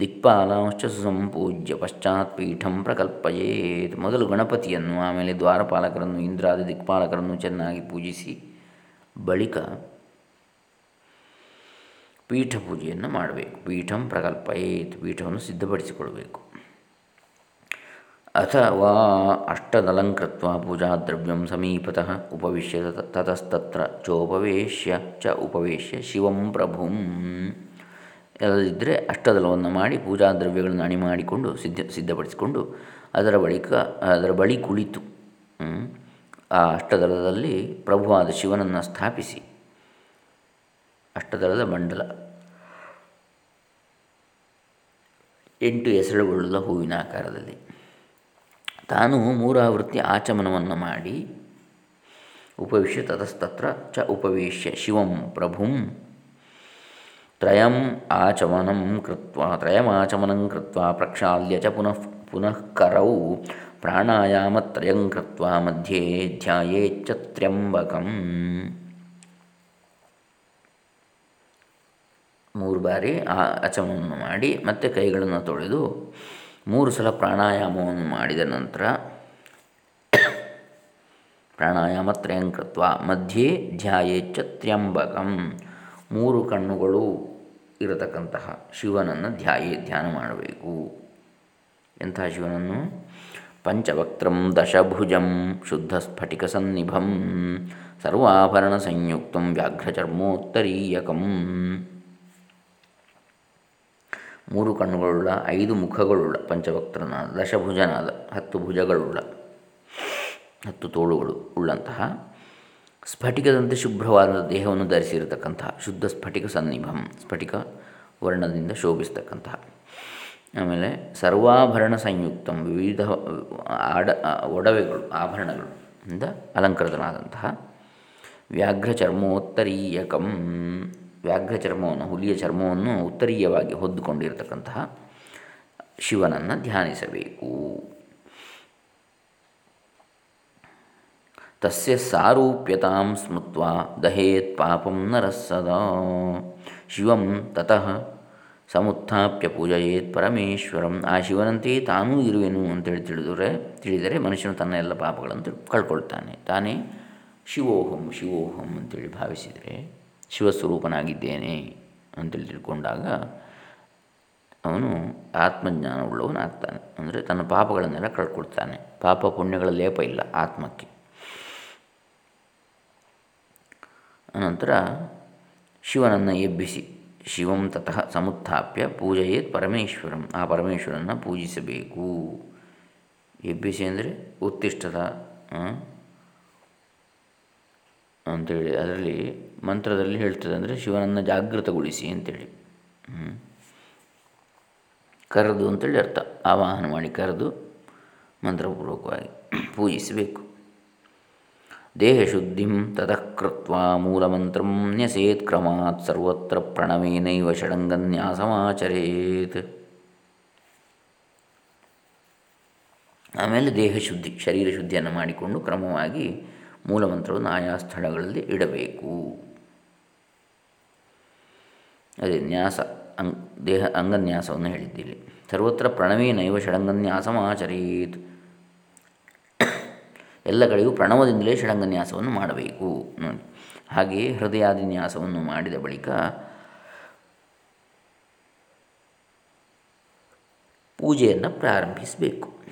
ದಿಕ್ಪಾಲಾಂಶ್ಚ ಸುಸಂಪೂಜ್ಯ ಪಶ್ಚಾತ್ ಪೀಠಂ ಪ್ರಕಲ್ಪಯೇತ್. ಮೊದಲು ಗಣಪತಿಯನ್ನು, ಆಮೇಲೆ ದ್ವಾರಪಾಲಕರನ್ನು, ಇಂದ್ರಾದಿ ದಿಕ್ಪಾಲಕರನ್ನು ಚೆನ್ನಾಗಿ ಪೂಜಿಸಿ, ಬಳಿಕ ಪೀಠ ಪೂಜೆಯನ್ನು ಮಾಡಬೇಕು. ಪೀಠಂ ಪ್ರಕಲ್ಪಯೇತ್. ಪೀಠವನ್ನು ಸಿದ್ಧಪಡಿಸಿಕೊಳ್ಬೇಕು ಅಥವಾ ಅಷ್ಟದಲಂಕೃತ್ವ ಪೂಜಾದ್ರವ್ಯಂ ಸಮೀಪತಃ ಉಪವಿಶ್ಯ ತತಸ್ತತ್ರ. ಚೋಪವೇಶ್ಯ ಚ ಉಪವೇಶ್ಯ ಶಿವಂ ಪ್ರಭುಂ. ಎಲ್ಲದಿದ್ದರೆ ಅಷ್ಟದಲವನ್ನು ಮಾಡಿ ಪೂಜಾ ದ್ರವ್ಯಗಳನ್ನು ಅಣಿ ಮಾಡಿಕೊಂಡು ಸಿದ್ಧ ಸಿದ್ಧಪಡಿಸಿಕೊಂಡು ಅದರ ಬಳಿಕ ಅದರ ಬಳಿ ಕುಳಿತು ಆ ಅಷ್ಟದಲದಲ್ಲಿ ಪ್ರಭುವಾದ ಶಿವನನ್ನು ಸ್ಥಾಪಿಸಿ. ಅಷ್ಟದಳದ ಮಂಡಲ. ಎಂಟು ಹೆಸರುಗಳುಳ್ಳ ಹೂವಿನ ಆಕಾರದಲ್ಲಿ. ತಾನು ಮೂರಾವೃತ್ತಿ ಆಚಮನವನ್ನು ಮಾಡಿ ಉಪವಿಶ್ಯ ತತಸ್ತತ್ರ ಚ ಉಪವೇಶ್ಯ ಶಿವಂ ಪ್ರಭುಂ ತ್ರಯಂ ಆಚಮನಂ ಕೃತ್ವ ತ್ರಯಮಾಚಮನಂ ಕೃತ್ವ ಪ್ರಕ್ಷಾಲ್ಯ ಚ ಪುನಃ ಪುನಃ ಕರೌ ಪ್ರಾಣಾಯಾಮತ್ರಯಂ ಕೃತ್ವ ಮಧ್ಯೆ ಧ್ಯಾಯೇಚ್ಚ ತ್ರ್ಯಂಬಕಂ. ಮೂರು ಬಾರಿ ಆ ಆಚಮನವನ್ನು ಮಾಡಿ ಮತ್ತೆ ಕೈಗಳನ್ನು ತೊಳೆದು ಮೂರು ಸಲ ಪ್ರಾಣಾಯಾಮವನ್ನು ಮಾಡಿದ ನಂತರ ಪ್ರಾಣಾಯಾಮ ತ್ರಯಂಕೃತ್ವ ಮಧ್ಯೆ ಧ್ಯಾಯೇಚ್ಚ ತ್ರ್ಯಂಬಕಂ. ಮೂರು ಕಣ್ಣುಗಳು ಇರತಕ್ಕಂತಹ ಶಿವನನ್ನು ಧ್ಯಾಯೇ ಧ್ಯಾನ ಮಾಡಬೇಕು. ಎಂಥ ಶಿವನನ್ನು? ಪಂಚವಕ್ತ್ರಂ ದಶಭುಜಂ ಶುದ್ಧ ಸ್ಫಟಿಕ ಸನ್ನಿಭಂ. ಸರ್ವಾಭರಣ ಸಂಯುಕ್ತ ವ್ಯಾಘ್ರಚರ್ಮೋತ್ತರೀಯಕಂ. ಮೂರು ಕಣ್ಣುಗಳುಳ್ಳ, ಐದು ಮುಖಗಳುಳ್ಳ ಪಂಚವಕ್ತ್ರನಾದ ದಶಭುಜನಾದ, ಹತ್ತು ಭುಜಗಳುಳ್ಳ, ಹತ್ತು ತೋಳುಗಳು ಉಳ್ಳಂತಹ ಸ್ಫಟಿಕದಂತೆ ಶುಭ್ರವಾದ ದೇಹವನ್ನು ಧರಿಸಿರತಕ್ಕಂತಹ ಶುದ್ಧ ಸ್ಫಟಿಕ ಸನ್ನಿಭಂ, ಸ್ಫಟಿಕ ವರ್ಣದಿಂದ ಶೋಭಿಸ್ತಕ್ಕಂತಹ. ಆಮೇಲೆ ಸರ್ವಾಭರಣ ಸಂಯುಕ್ತ, ವಿವಿಧ ಆಡ, ಒಡವೆಗಳು, ಆಭರಣಗಳು ಇಂದ ಅಲಂಕೃತನಾದಂತಹ ವ್ಯಾಘ್ರ ಚರ್ಮೋತ್ತರೀಯಕಂ ವ್ಯಾಘ್ರ ಚರ್ಮವನ್ನು, ಹುಲಿಯ ಚರ್ಮವನ್ನು ಉತ್ತರೀಯವಾಗಿ ಹೊದ್ದುಕೊಂಡಿರತಕ್ಕಂತಹ ಶಿವನನ್ನು ಧ್ಯಾನಿಸಬೇಕು. ತಸ್ಯ ಸಾರೂಪ್ಯತಾಂ ಸ್ಮೃತ್ವ ದಹೇತ್ ಪಾಪಂ ನರಸದ ಶಿವಂ ತತಃ ಸಮುತ್ಥಾಪ್ಯ ಪೂಜೆಯೇತ್ ಪರಮೇಶ್ವರಂ. ಆ ಶಿವನಂತೆಯೇ ತಾನೂ ಇರುವೆನು ಅಂತೇಳಿ ತಿಳಿದರೆ ತಿಳಿದರೆ ಮನುಷ್ಯನು ತನ್ನ ಎಲ್ಲ ಪಾಪಗಳನ್ನು ಕಳ್ಕೊಳ್ತಾನೆ. ತಾನೇ ಶಿವೋಹಂ ಶಿವೋಹಂ ಅಂತೇಳಿ ಭಾವಿಸಿದರೆ ಶಿವಸ್ವರೂಪನಾಗಿದ್ದೇನೆ ಅಂತೇಳಿ ತಿಳ್ಕೊಂಡಾಗ ಅವನು ಆತ್ಮಜ್ಞಾನವುಳ್ಳವನಾಗ್ತಾನೆ. ಅಂದರೆ ತನ್ನ ಪಾಪಗಳನ್ನೆಲ್ಲ ಕಳ್ಕೊಡ್ತಾನೆ. ಪಾಪ ಪುಣ್ಯಗಳ ಲೇಪ ಇಲ್ಲ ಆತ್ಮಕ್ಕೆ. ಅನಂತರ ಶಿವನನ್ನು ಎಬ್ಬಿಸಿ, ಶಿವಂ ತತಃ ಸಮುತ್ಥಾಪ್ಯ ಪೂಜೆಯೇತ್ ಪರಮೇಶ್ವರಂ, ಆ ಪರಮೇಶ್ವರನ್ನು ಪೂಜಿಸಬೇಕು. ಎಬ್ಬಿಸಿ ಅಂದರೆ ಉತ್ತಿಷ್ಟದ ಅಂಥೇಳಿ ಅದರಲ್ಲಿ ಮಂತ್ರದಲ್ಲಿ ಹೇಳ್ತದೆ ಅಂದರೆ ಶಿವನನ್ನು ಜಾಗೃತಗೊಳಿಸಿ ಅಂತೇಳಿ. ಕರೆದು ಅಂತೇಳಿ ಅರ್ಥ. ಆವಾಹನ ಮಾಡಿ ಕರೆದು ಮಂತ್ರಪೂರ್ವಕವಾಗಿ ಪೂಜಿಸಬೇಕು. ದೇಹಶುದ್ಧಿಂ ತತಃಕೃತ್ವ ಮೂಲಮಂತ್ರಂ ನ್ಯಸೇತ್ ಕ್ರಮಾತ್ ಸರ್ವತ್ರ ಪ್ರಣವೇನೈವ ಷಡಂಗನ್ಯಾಸಮಾಚರೇತ್. ಆಮೇಲೆ ದೇಹಶುದ್ಧಿ ಶರೀರ ಶುದ್ಧಿಯನ್ನು ಮಾಡಿಕೊಂಡು ಕ್ರಮವಾಗಿ ಮೂಲಮಂತ್ರವನ್ನು ಆಯಾ ಸ್ಥಳಗಳಲ್ಲಿ ಇಡಬೇಕು. ಅದೇ ನ್ಯಾಸ ಅಂಗ್, ದೇಹ ಅಂಗನ್ಯಾಸವನ್ನು ಹೇಳಿದ್ದೀರಿ ಸರ್ವತ್ರ ಪ್ರಣವೇನೈವ ಷಡಂಗನ್ಯಾಸಮಾಚರೇತ್. ಎಲ್ಲ ಕಡೆಯೂ ಪ್ರಣವದಿಂದಲೇ ಷಡಂಗನ್ಯಾಸವನ್ನು ಮಾಡಬೇಕು. ನೋಡಿ. ಹಾಗೆಯೇ ಹೃದಯಾದಿನ್ಯಾಸವನ್ನು ಮಾಡಿದ ಬಳಿಕ ಪೂಜೆಯನ್ನು ಪ್ರಾರಂಭಿಸಬೇಕು.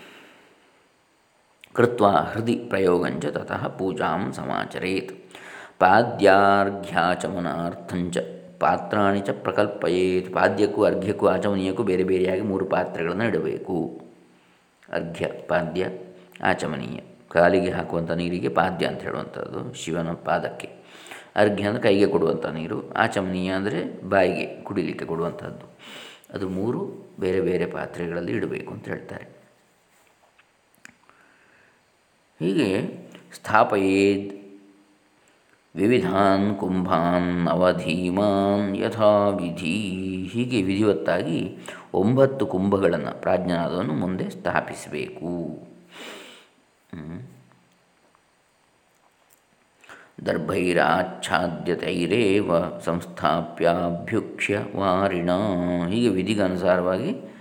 ಕೃತ್ವ ಹೃದಯ ಪ್ರಯೋಗಂಚ ತತಃ ಪೂಜಾಂ ಸಮಾಚರೇತ್ ಪಾದ್ಯಾರ್ಘ್ಯಾಚಮನಾರ್ಥಂಚ ಪಾತ್ರಾಣಿ ಚ ಪ್ರಕಲ್ಪಯೇತ್ ಪಾದ್ಯಕ್ಕೂ ಅರ್ಘ್ಯಕ್ಕೂ ಆಚಮನೀಯಕ್ಕೂ ಬೇರೆ ಬೇರೆಯಾಗಿ ಮೂರು ಪಾತ್ರೆಗಳನ್ನು ಇಡಬೇಕು। ಅರ್ಘ್ಯ ಪಾದ್ಯ, ಆಚಮನೀಯ। ಕಾಲಿಗೆ ಹಾಕುವಂಥ ನೀರಿಗೆ ಪಾದ್ಯ ಅಂತ ಹೇಳುವಂಥದ್ದು ಶಿವನ ಪಾದಕ್ಕೆ। ಅರ್ಘ್ಯ ಅಂದರೆ ಕೈಗೆ ಕೊಡುವಂಥ ನೀರು, ಆಚಮನೀಯ ಅಂದರೆ ಬಾಯಿಗೆ ಕುಡಿಲಿಕ್ಕೆ ಕೊಡುವಂಥದ್ದು ಅದು ಮೂರು ಬೇರೆ ಬೇರೆ ಪಾತ್ರೆಗಳಲ್ಲಿ ಇಡಬೇಕು ಅಂತ ಹೇಳ್ತಾರೆ। ಹೀಗೆ ಸ್ಥಾಪಯೇದ್ ವಿವಿಧಾನ್ ಕುಂಭಾನ್ ಅವಧೀಮಾನ್ ಯಥಾವಿಧಿ. ಹೀಗೆ ವಿಧಿವತ್ತಾಗಿ ಒಂಬತ್ತು ಕುಂಭಗಳನ್ನು ಪ್ರಾಜ್ಞಾನದವನ್ನು ಮುಂದೆ ಸ್ಥಾಪಿಸಬೇಕು. ದರ್ಭೈರಾಚ್ಛಾದ್ಯತೈರೇವ ಸಂಸ್ಥಾಪ್ಯಾಭ್ಯುಕ್ಷ್ಯ ವಾರಿಣ. ಹೀಗೆ ವಿಧಿಗನುಸಾರವಾಗಿ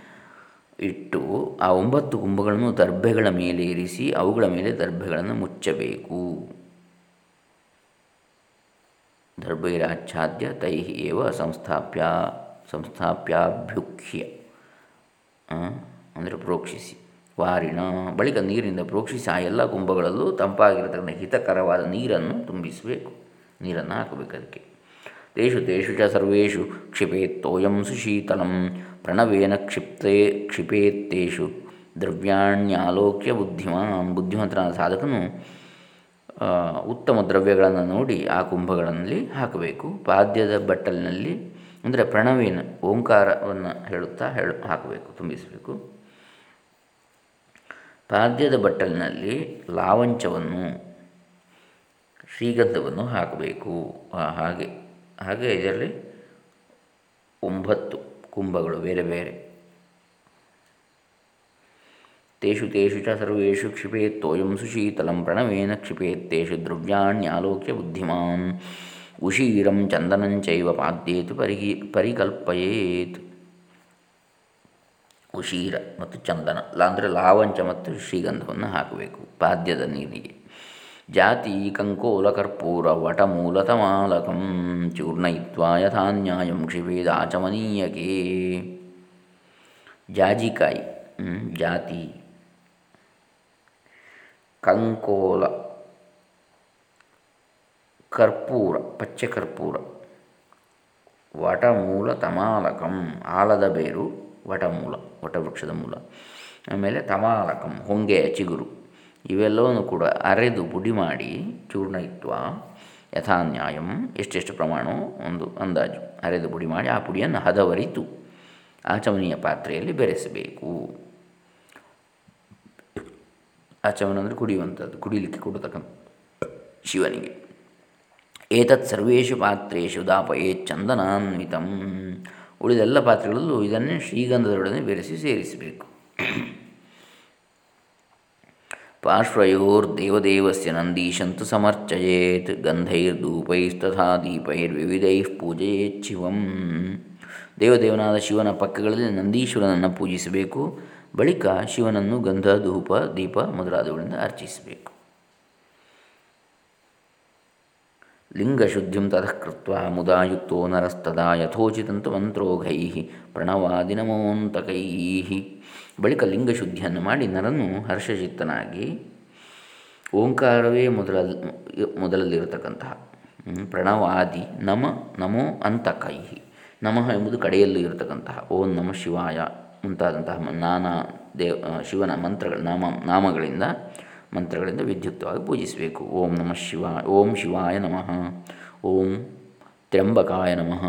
ಇಟ್ಟು ಆ ಒಂಬತ್ತು ಕುಂಭಗಳನ್ನು ದರ್ಭೆಗಳ ಮೇಲೆ ಇರಿಸಿ ಅವುಗಳ ಮೇಲೆ ದರ್ಭೆಗಳನ್ನು ಮುಚ್ಚಬೇಕು. ದರ್ಭೈರಾಚ್ಛಾದ್ಯ ತೈ ಏವ ಸಂಸ್ಥಾಪ್ಯ, ಸಂಸ್ಥಾಪ್ಯಾಭ್ಯುಖ್ಯ. ಅಂದರೆ ಪ್ರೋಕ್ಷಿಸಿ. ವಾರಿಣ, ಬಳಿಕ ನೀರಿನಿಂದ ಪ್ರೋಕ್ಷಿಸಿ ಆ ಎಲ್ಲ ಕುಂಭಗಳಲ್ಲೂ ತಂಪಾಗಿರತಕ್ಕಂಥ ಹಿತಕರವಾದ ನೀರನ್ನು ತುಂಬಿಸಬೇಕು. ನೀರನ್ನು ಹಾಕಬೇಕು ಅದಕ್ಕೆ. ತೇಷು ತೇಷು ಚ ಸರ್ವೇಷು ಕ್ಷಿಪೇತ್ತೋಯಂ ಸುಶೀತಲಂ ಪ್ರಣವೇನ ಕ್ಷಿಪ್ತೇ ಕ್ಷಿಪೇತ್ತೇಷು ದ್ರವ್ಯಾಣ್ಯಾಲೋಕ್ಯ ಬುದ್ಧಿಮಾನ್ ಬುದ್ಧಿಮಂತನಾದ ಸಾಧಕನು ಉತ್ತಮ ದ್ರವ್ಯಗಳನ್ನು ನೋಡಿ ಆ ಕುಂಭಗಳಲ್ಲಿ ಹಾಕಬೇಕು. ಪಾದ್ಯದ ಬಟ್ಟಲಿನಲ್ಲಿ ಅಂದರೆ ಪ್ರಣವೇನ ಓಂಕಾರವನ್ನು ಹೇಳುತ್ತಾ ಹೇಳು, ಹಾಕಬೇಕು, ತುಂಬಿಸಬೇಕು. ಪಾದ್ಯದ ಬಟ್ಟಲಿನಲ್ಲಿ ಲಾವಂಚವನ್ನು ಶ್ರೀಗಂಧವನ್ನು ಹಾಕಬೇಕು. ಹಾಗೆ ಹಾಗೆ ಇದರಲ್ಲಿ ಒಂಬತ್ತು ಕುಂಭಗಳು ಬೇರೆ ಬೇರೆ. ತೇಷು ತೇಷು ಚ ಸರ್ವೇಷು ಕ್ಷಿಪೇತ್ ತೋಯಂ ಸುಶೀತಲಂ ಪ್ರಣವೇನ ಕ್ಷಿಪೇತ್ ತೇಷು ದ್ರವ್ಯಾಣ್ಯಾಲೋಕ್ಯ ಬುದ್ಧಿಮಾನ್. ಉಶೀರಂ ಚಂದನಂಚೈವ ಪಾದ್ಯೇತು ಪರಿಗಿ, ಪರಿಕಲ್ಪಯೇತ್. ಉಶೀರ ಮತ್ತು ಚಂದನ ಅಂದರೆ ಲಾವಂಚ ಮತ್ತು ಶ್ರೀಗಂಧವನ್ನು ಹಾಕಬೇಕು ಪಾದ್ಯದ ನೀರಿಗೆ. ಜಾತಿ ಕಂಕೋಲ ಕರ್ಪೂರ ವಟಮೂಲತಮಾಲಕಂ ಚೂರ್ಣಯಿತ್ವಾ ಯಥಾನ್ಯಾಯಂ ಕ್ಷಿಪೇದಾಚಮನೀಯಕೆ ಜಾಜಿಕಾಯಿ ಜಾತಿ ಕಂಕೋಲ ಕರ್ಪೂರ ಪಚ್ಚೆ ಕರ್ಪೂರ ವಟಮೂಲ ತಮಾಲಕಂ ಆಲದ ಬೇರು ವಟಮೂಲ ವಟವೃಕ್ಷದ ಮೂಲ ಆಮೇಲೆ ತಮಾಲಕಂ, ಹೊಂಗೆಯ ಚಿಗುರು। ಇವೆಲ್ಲವನ್ನು ಕೂಡ ಅರೆದು ಪುಡಿ ಮಾಡಿ ಚೂರ್ಣ ಇತ್ವ ಯಥಾನ್ಯಾಯಂ, ಎಷ್ಟೆಷ್ಟು ಪ್ರಮಾಣವು ಒಂದು ಅಂದಾಜು. ಅರೆದು ಪುಡಿ ಮಾಡಿ ಆ ಪುಡಿಯನ್ನು ಹದವರಿತು. ಆಚಮನೀಯ ಪಾತ್ರೆಯಲ್ಲಿ ಬೆರೆಸಬೇಕು. ಆಚಮನ ಅಂದರೆ ಕುಡಿಯುವಂಥದ್ದು, ಕುಡಿಲಿಕ್ಕೆ ಕೊಡತಕ್ಕಂಥ ಶಿವನಿಗೆ. ಏತತ್ ಸರ್ವೇಶು ಪಾತ್ರೇಶು ದಾಪಯೇ ಚಂದನಾನ್ವಿತಂ. ಉಳಿದೆಲ್ಲ ಪಾತ್ರೆಗಳಲ್ಲೂ ಇದನ್ನೇ ಶ್ರೀಗಂಧದೊಡನೆ ಬೆರೆಸಿ ಸೇರಿಸಬೇಕು. ಪಾರ್ಶ್ವಯೋರ್ದೇವದೇವಸ್ಯ ನಂದೀಶಂತು ಸಮರ್ಚಯೇತ್, ಗಂಧೈರ್ಧೂಪೈಸ್ತಥಾ ದೀಪೈರ್ವಿವಿಧೈ ಪೂಜೆಯೇತ್ ಶಿವಂ. ದೇವದೇವನಾದ ಶಿವನ ಪಕ್ಕಗಳಲ್ಲಿ ನಂದೀಶ್ವರನನ್ನು ಪೂಜಿಸಬೇಕು, ಬಳಿಕ ಶಿವನನ್ನು ಗಂಧ, ಧೂಪ, ದೀಪ ಮೊದಲಾದವುಗಳಿಂದ ಅರ್ಚಿಸಬೇಕು. ಲಿಂಗಶುದ್ಧಿಂ ತತಃ ಕೃತ್ವ ಮುದಾಯುಕ್ತೋ ನರಸ್ತದಾ ಯಥೋಚಿತಂತ ಮಂತ್ರೋಘೈ, ಪ್ರಣವಾದಿ ಬಳಿಕ ಲಿಂಗಶುದ್ಧಿಯನ್ನು ಮಾಡಿ ನರನು ಹರ್ಷಚಿತ್ತನಾಗಿ ಓಂಕಾರವೇ ಮೊದಲ ಮೊದಲಲ್ಲಿರತಕ್ಕಂತಹ ಪ್ರಣವಾದಿ ನಮ ನಮೋ ಅಂತಕೈ ನಮಃ ಎಂಬುದು ಕಡೆಯಲ್ಲಿ ಇರತಕ್ಕಂತಹ, ಓಂ ನಮ ಶಿವಾಯ ಮುಂತಾದಂತಹ ನಾನಾ ದೇವ ಶಿವನ ಮಂತ್ರಗಳ ನಾಮ, ನಾಮಗಳಿಂದ ಮಂತ್ರಗಳಿಂದ ವಿದ್ಯುಕ್ತವಾಗಿ ಪೂಜಿಸಬೇಕು. ಓಂ ನಮಃ ಶಿವ, ಓಂ ಶಿವಾಯ ನಮಃ, ಓಂ ತ್ರ್ಯಂಬಕಾಯ ನಮಃ,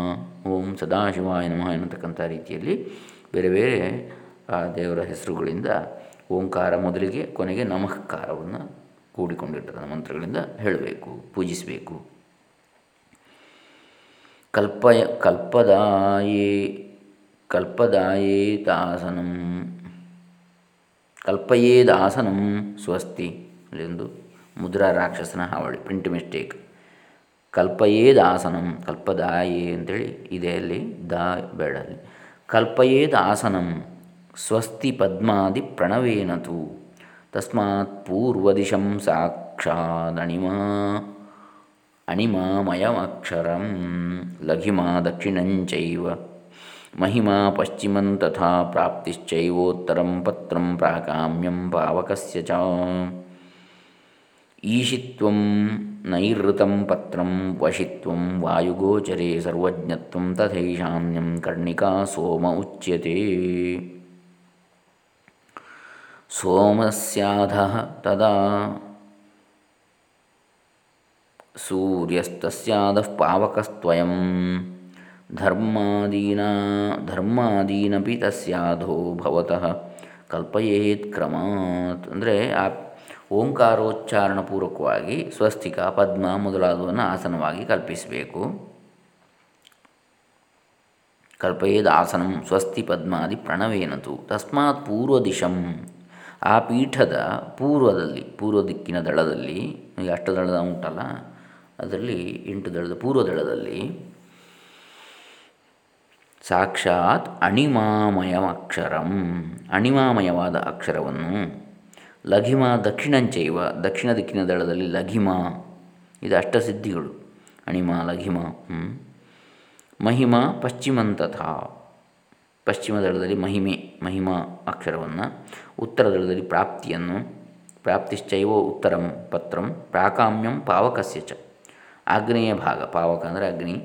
ಓಂ ಸದಾಶಿವಾಯ ನಮಃ ಎನ್ನತಕ್ಕಂಥ ರೀತಿಯಲ್ಲಿ ಬೇರೆ ಬೇರೆ ಆ ದೇವರ ಹೆಸರುಗಳಿಂದ ಓಂಕಾರ ಮೊದಲಿಗೆ ಕೊನೆಗೆ ನಮಃಕಾರವನ್ನು ಕೂಡಿಕೊಂಡಿರ್ತಕ್ಕಂಥ ಮಂತ್ರಗಳಿಂದ ಹೇಳಬೇಕು, ಪೂಜಿಸಬೇಕು. ಕಲ್ಪಯ, ಕಲ್ಪದಾಯೇ ಕಲ್ಪದಾಯೇತಾಸನಂ ಕಲ್ಪಯೇದಾಸನಂ ಸ್ವಸ್ತಿ ಅಲ್ಲಿಂದು ಮುದ್ರಾ ರಾಕ್ಷಸನ ಹಾವಳಿ, ಪ್ರಿಂಟ್ ಮಿಸ್ಟೇಕ್. ಕಲ್ಪಯೇದಾಸನಂ ಕಲ್ಪದಾಯೇ ಅಂತೇಳಿ ಇದೆ ಅಲ್ಲಿ ದ, ಬೇಡ ಅಲ್ಲಿ. ಕಲ್ಪಯೇದಾಸನಂ ಸ್ವಸ್ತಿ ಪದ್ಮಾದಿ ಪ್ರಣವೇನತು ತಸ್ಮಾತ್ ಪೂರ್ವದಿಶಂ ಸಾಕ್ಷಾದಣಿಮಾ. ಅಣಿಮಾಮಯಮಕ್ಷರಂ ಲಘಿಮಾ ದಕ್ಷಿಣಂಚೈವ ಮಹಿಮಾ ಪಶ್ಚಿಮಂ ತಥಾ ಪ್ರಾಪ್ತಿಶ್ಚೈವೋತ್ತರಂ ಪತ್ರಂ ಪ್ರಾಕಾಮ್ಯಂ ಪಾವಕಸ್ಯ ಚ. ಈಶಿತ್ವಂ ನೈಋತಂ ಪತ್ರಂ ವಶಿತ್ವಂ ವಾಯುಗೋಚರೆ ಸರ್ವಜ್ಞತ್ವಂ ತಥೈಶಾನ್ಯಂ ಕರ್ಣಿಕಾ ಸೋಮ ಉಚ್ಯತೆ. सोमस्याधः तदा सूर्यस्तस्यादः पावकस्त्वयम् ಧರ್ಮಾದೀನಾ ಧರ್ಮಾದೀನಪಿ ತಸ್ಯಾಧೋ ಭವತಃ ಕಲ್ಪಯೇತ್ ಕ್ರಮಾತ್ ಅಂದರೆ ಆ ಓಂಕಾರೋಚ್ಚಾರಣ ಪೂರ್ವಕವಾಗಿ ಸ್ವಸ್ತಿಕ ಪದ್ಮ ಮೊದಲಾದವನ್ನು ಆಸನವಾಗಿ ಕಲ್ಪಿಸಬೇಕು ಕಲ್ಪಯೇದ್ ಆಸನಂ ಸ್ವಸ್ತಿ ಪದ್ಮಾದಿ ಪ್ರಣವೇನತು ತಸ್ಮಾತ್ ಪೂರ್ವ ದಿಶಂ ಆ ಪೀಠದ ಪೂರ್ವದಲ್ಲಿ, ಪೂರ್ವ ದಿಕ್ಕಿನ ದಳದಲ್ಲಿ ಈಗ ಅಷ್ಟದಳದ ಉಂಟಲ್ಲ, ಅದರಲ್ಲಿ ಎಂಟು ದಳದ ಪೂರ್ವ ದಳದಲ್ಲಿ ಸಾಕ್ಷಾತ್ ಅಣಿಮಾಮಯ ಅಕ್ಷರಂ. ಅಣಿಮಾಮಯವಾದ ಅಕ್ಷರವನ್ನು ಲಘಿಮ ದಕ್ಷಿಣಂಚೈವ ದಕ್ಷಿಣ ದಿಕ್ಕಿನ ದಳದಲ್ಲಿ ಲಘಿಮ, ಇದು ಅಷ್ಟಸಿದ್ಧಿಗಳು ಅಣಿಮ, ಲಘಿಮ ಮಹಿಮ ಪಶ್ಚಿಮಂತಥ. ಪಶ್ಚಿಮ ದಳದಲ್ಲಿ ಮಹಿಮೆ. ಮಹಿಮಾ ಅಕ್ಷರವನ್ನು ಉತ್ತರ ದಳದಲ್ಲಿ ಪ್ರಾಪ್ತಿಯನ್ನು ಪ್ರಾಪ್ತಿಶ್ಚೈವ ಉತ್ತರಂ ಪತ್ರಂ ಪ್ರಾಕಾಮ್ಯಂ ಪಾವಕಸ್ಯ ಚ. ಆಗ್ನೇಯ ಭಾಗ, ಪಾವಕ ಅಂದರೆ ಅಗ್ನಿ.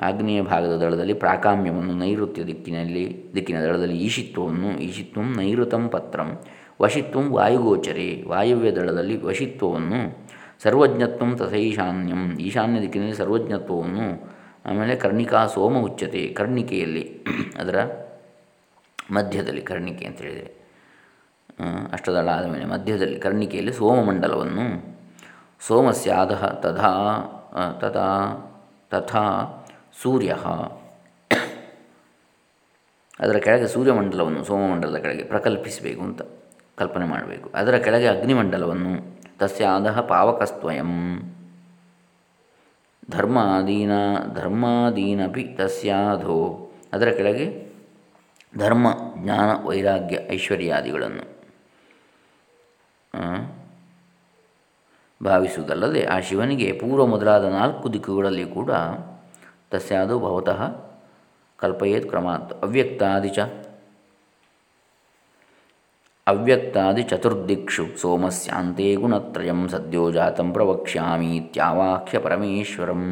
ಆಗ್ನೇಯ ಭಾಗದ ದಳದಲ್ಲಿ ಪ್ರಾಕಾಮ್ಯವನ್ನು ನೈಋತ್ಯ ದಿಕ್ಕಿನಲ್ಲಿ, ದಿಕ್ಕಿನ ದಳದಲ್ಲಿ ಈಶಿತ್ವವನ್ನು, ಈಶಿತ್ವಂ ನೈಋತಂ ಪತ್ರಂ ವಶಿತ್ವಂ ವಾಯುಗೋಚರೆ. ವಾಯುವ್ಯ ದಳದಲ್ಲಿ ವಶಿತ್ವವನ್ನು, ಸರ್ವಜ್ಞತ್ವಂ ತಥೈಶಾನ್ಯಂ. ಈಶಾನ್ಯ ದಿಕ್ಕಿನಲ್ಲಿ ಸರ್ವಜ್ಞತ್ವವನ್ನು, ಆಮೇಲೆ ಕರ್ಣಿಕಾ ಸೋಮ ಉಚ್ಚತೆ ಕರ್ಣಿಕೆಯಲ್ಲಿ ಅದರ ಮಧ್ಯದಲ್ಲಿ ಕರ್ಣಿಕೆ ಅಂತ ಹೇಳಿದರೆ. ಅಷ್ಟದಳ ಆದಮೇಲೆ ಮಧ್ಯದಲ್ಲಿ ಕರ್ಣಿಕೆಯಲ್ಲಿ ಸೋಮಮಂಡಲವನ್ನು ಸೋಮಸ್ಯಾದ ತಥಾ ತಥಾ ತಥಾ ಸೂರ್ಯ. ಅದರ ಕೆಳಗೆ ಸೂರ್ಯಮಂಡಲವನ್ನು ಸೋಮಮಂಡಲದ ಕೆಳಗೆ ಪ್ರಕಲ್ಪಿಸಬೇಕು ಅಂತ ಕಲ್ಪನೆ ಮಾಡಬೇಕು. ಅದರ ಕೆಳಗೆ ಅಗ್ನಿಮಂಡಲವನ್ನು ತಸ್ಯಾದಹ ಪಾವಕಸ್ತ್ವಯಂ. ಧರ್ಮಾದೀನ, ಧರ್ಮಾದೀನಪಿ ತಸ್ಯಾಧೋ. ಅದರ ಕೆಳಗೆ ಧರ್ಮ, ಜ್ಞಾನ, ವೈರಾಗ್ಯ, ಐಶ್ವರ್ಯಾದಿಗಳನ್ನು ಭಾವಿಸುವುದಲ್ಲದೆ ಆ ಶಿವನಿಗೆ ಪೂರ್ವ ಮೊದಲಾದ ನಾಲ್ಕು ದಿಕ್ಕುಗಳಲ್ಲಿ ಕೂಡ ತಸ್ಯಾದು ಭವತಃ ಕಲ್ಪಯೇತ್ ಕ್ರಮಾತ್ ಅವ್ಯಕ್ತಾದಿ ಚ ಅವ್ಯಕ್ತಾದಿ ಚತುರ್ದಿಕ್ಷು ಸೋಮಸ್ಯಾಂತೆ ಗುಣತ್ರಯಂ ಸದ್ಯೋ ಜಾತಂ ಪ್ರವಕ್ಷ್ಯಾಮೀತ್ಯಾವಾಕ್ಯ ಪರಮೇಶ್ವರಂ.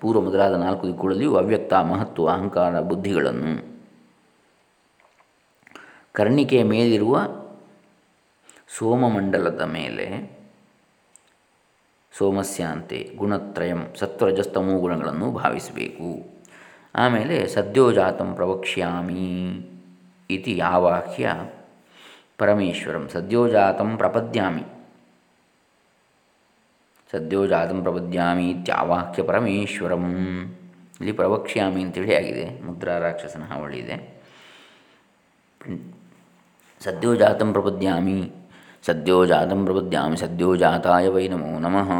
ಪೂರ್ವ ಮೊದಲಾದ ನಾಲ್ಕು ದಿಕ್ಕುಗಳಲ್ಲಿಯೂ ಅವ್ಯಕ್ತ, ಮಹತ್ವ, ಅಹಂಕಾರ, ಬುದ್ಧಿಗಳನ್ನು. ಕರ್ಣಿಕೆಯ ಮೇಲಿರುವ ಸೋಮಮಂಡಲದ ಮೇಲೆ ಸೋಮಸ್ಯಾಂತೆ, ಗುಣತ್ರಯಂ, ಸತ್ವರಜಸ್ತಮೋ ಗುಣಗಳನ್ನು ಭಾವಿಸಬೇಕು. ಆಮೇಲೆ ಸದ್ಯೋಜಾತಂ ಪ್ರವಕ್ಷ್ಯಾಮಿ ಇತಿ ಆವಾಹ್ಯ ಪರಮೇಶ್ವರಂ, ಸದ್ಯೋಜಾತಂ ಪ್ರಪದ್ಯಾಮಿ. ಸದ್ಯೋಜಾತಂ ಪ್ರಬದ್ಯಾಮಿ ಇತ್ಯಾವಾಕ್ಯ ಪರಮೇಶ್ವರಂ. ಇಲ್ಲಿ ಪ್ರವಕ್ಷ್ಯಾಮಿ ಅಂತೇಳಿ ಆಗಿದೆ. ಮುದ್ರಾ ರಾಕ್ಷಸನ ಹಾವಳಿ ಇದೆ. ಸದ್ಯೋಜಾತಂ ಜಾತಂ ಸದ್ಯೋಜಾತಂ ಸದ್ಯೋ ಸದ್ಯೋಜಾತಾಯ ವೈ ನಮೋ ನಮಃ.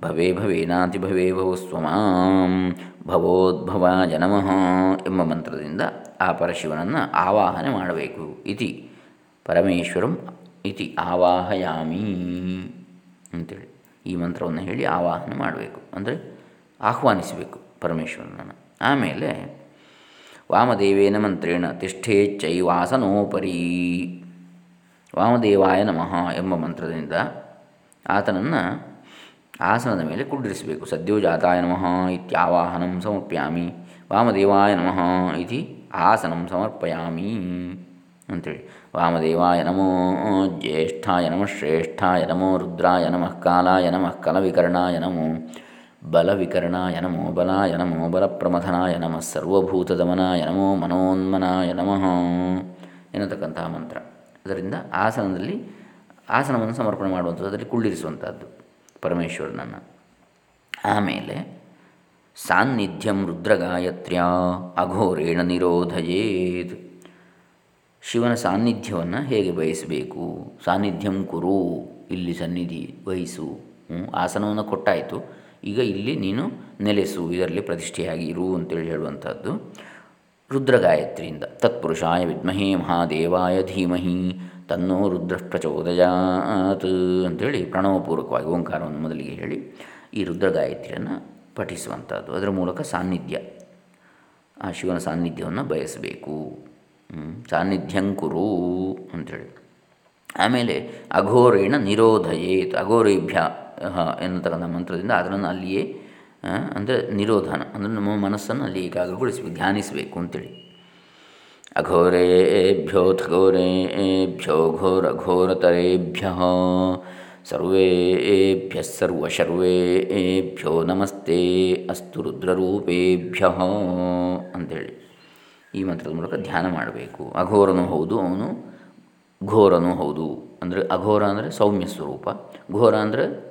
ಭವೇ ಭವೇನಾತಿ ಭವೇ ಭವ ಸ್ವಮಾಂ. ಭವೋದ್ಭವಾಯ ನಮಃ ಎಂಬ ಮಂತ್ರದಿಂದ ಆ ಪರಶಿವನನ್ನು ಆವಾಹನೆ ಮಾಡಬೇಕು. ಇತಿ ಪರಮೇಶ್ವರಂ ಇತಿ ಆವಾಹಯಾಮಿ ಅಂತೇಳಿ. ಈ ಮಂತ್ರವನ್ನು ಹೇಳಿ ಆವಾಹನ ಮಾಡಬೇಕು. ಅಂದರೆ ಆಹ್ವಾನಿಸಬೇಕು ಪರಮೇಶ್ವರನನ್ನು. ಆಮೇಲೆ ವಾಮದೇವೇನ ಮಂತ್ರೇಣ ತಿಷ್ಠೇಚ್ಛೈವಾಸನೋಪರಿ ವಾಮದೇವಾಯ ನಮಃ ಎಂಬ ಮಂತ್ರದಿಂದ ಆತನನ್ನು ಆಸನದ ಮೇಲೆ ಕುಳ್ಳಿರಿಸಬೇಕು ಸದ್ಯೋ ಜಾತಾಯ ನಮಃ ಇತ್ಯಾವಾಹನಂ ಸಮರ್ಪ್ಯಾಮಿ. ವಾಮದೇವಾಯ ನಮಃ ಇತಿ ಆಸನಂ ಸಮರ್ಪಯಾಮಿ ಅಂಥೇಳಿ ವಾಮದೇವಾಯ ನಮೋ ಜ್ಯೇಷ್ಠಾಯ ನಮಃ ಶ್ರೇಷ್ಠಾಯ ನಮೋ ರುದ್ರಾಯ ನಮಃ ಕಾಲಾಯ ನಮಃ ಕಲವಿಕರ್ಣಾಯ ನಮೋ ಬಲವಿಕರ್ಣಾಯ ನಮೋ ಬಲಾಯ ನಮೋ ಬಲಪ್ರಮಥನಾಯ ನಮಃ ಸರ್ವಭೂತದಮನಾಯ ನಮೋ ಮನೋನ್ಮನಾಯ ನಮಃ ಎನ್ನತಕ್ಕಂತಹ ಮಂತ್ರ. ಅದರಿಂದ ಆಸನದಲ್ಲಿ ಆಸನವನ್ನು ಸಮರ್ಪಣೆ ಮಾಡುವಂಥದ್ದು, ಅದರಲ್ಲಿ ಕುಳ್ಳಿರಿಸುವಂಥದ್ದು ಪರಮೇಶ್ವರನನ್ನು. ಆಮೇಲೆ, ಸಾನ್ನಿಧ್ಯಂ ರುದ್ರಗಾಯತ್ರ್ಯ ಅಘೋರೇಣ ನಿರೋಧಯೇತ್. ಶಿವನ ಸಾನ್ನಿಧ್ಯವನ್ನು ಹೇಗೆ ಬಯಸಬೇಕು? ಸಾನ್ನಿಧ್ಯಂ ಕುರು, ಇಲ್ಲಿ ಸನ್ನಿಧಿ ವಹಿಸು. ಆಸನವನ್ನು ಕೊಟ್ಟಾಯಿತು. ಈಗ ಇಲ್ಲಿ ನೀನು ನೆಲೆಸು, ಇದರಲ್ಲಿ ಪ್ರತಿಷ್ಠೆಯಾಗಿ ಇರು ಅಂತೇಳಿ ಹೇಳುವಂಥದ್ದು. ರುದ್ರಗಾಯತ್ರಿಯಿಂದ, ತತ್ಪುರುಷಾಯ ವಿದ್ಮಹೇ ಮಹಾದೇವಾಯ ಧೀಮಹಿ, ತನ್ನೋ ರುದ್ರ ಪ್ರಚೋದಯಾತ್ ಅಂತೇಳಿ ಪ್ರಣವಪೂರ್ವಕವಾಗಿ ಓಂಕಾರವನ್ನು ಮೊದಲಿಗೆ ಹೇಳಿ ಈ ರುದ್ರಗಾಯತ್ರಿಯನ್ನು ಪಠಿಸುವಂಥದ್ದು. ಅದರ ಮೂಲಕ ಸಾನ್ನಿಧ್ಯ, ಆ ಶಿವನ ಸಾನ್ನಿಧ್ಯವನ್ನು ಬಯಸಬೇಕು. ಸಾನ್ನಿಧ್ಯಂಕುರು ಅಂಥೇಳಿ ಆಮೇಲೆ ಅಘೋರೇಣ ನಿರೋಧಯೇತ್, ಅಘೋರೇಭ್ಯ ಎನ್ನತಕ್ಕಂಥ ಮಂತ್ರದಿಂದ ಅದನ್ನು ಅಲ್ಲಿಯೇ ಅಂದರೆ ನಿರೋಧನ, ಅಂದರೆ ನಮ್ಮ ಮನಸ್ಸನ್ನು ಅಲ್ಲಿ ಏಕಾಗ್ರಗೊಳಿಸಬೇಕು, ಧ್ಯಾನಿಸಬೇಕು ಅಂತೇಳಿ. ಅಘೋರೇಭ್ಯೋಥ ಘೋರೇಭ್ಯೋ ಘೋರ ಘೋರತರೇಭ್ಯ ಸರ್ವೇಭ್ಯ ಸರ್ವಶರ್ವೇಭ್ಯೋ ನಮಸ್ತೆ ಅಸ್ತು ರುದ್ರರೂಪೇಭ್ಯ ಅಂಥೇಳಿ ಈ ಮಂತ್ರದ ಮೂಲಕ ಧ್ಯಾನ ಮಾಡಬೇಕು. ಅಘೋರನೂ ಹೌದು, ಅವನು ಘೋರನೂ ಹೌದು. ಅಂದರೆ ಅಘೋರ ಅಂದರೆ ಸೌಮ್ಯ ಸ್ವರೂಪ, ಘೋರ ಅಂದರೆ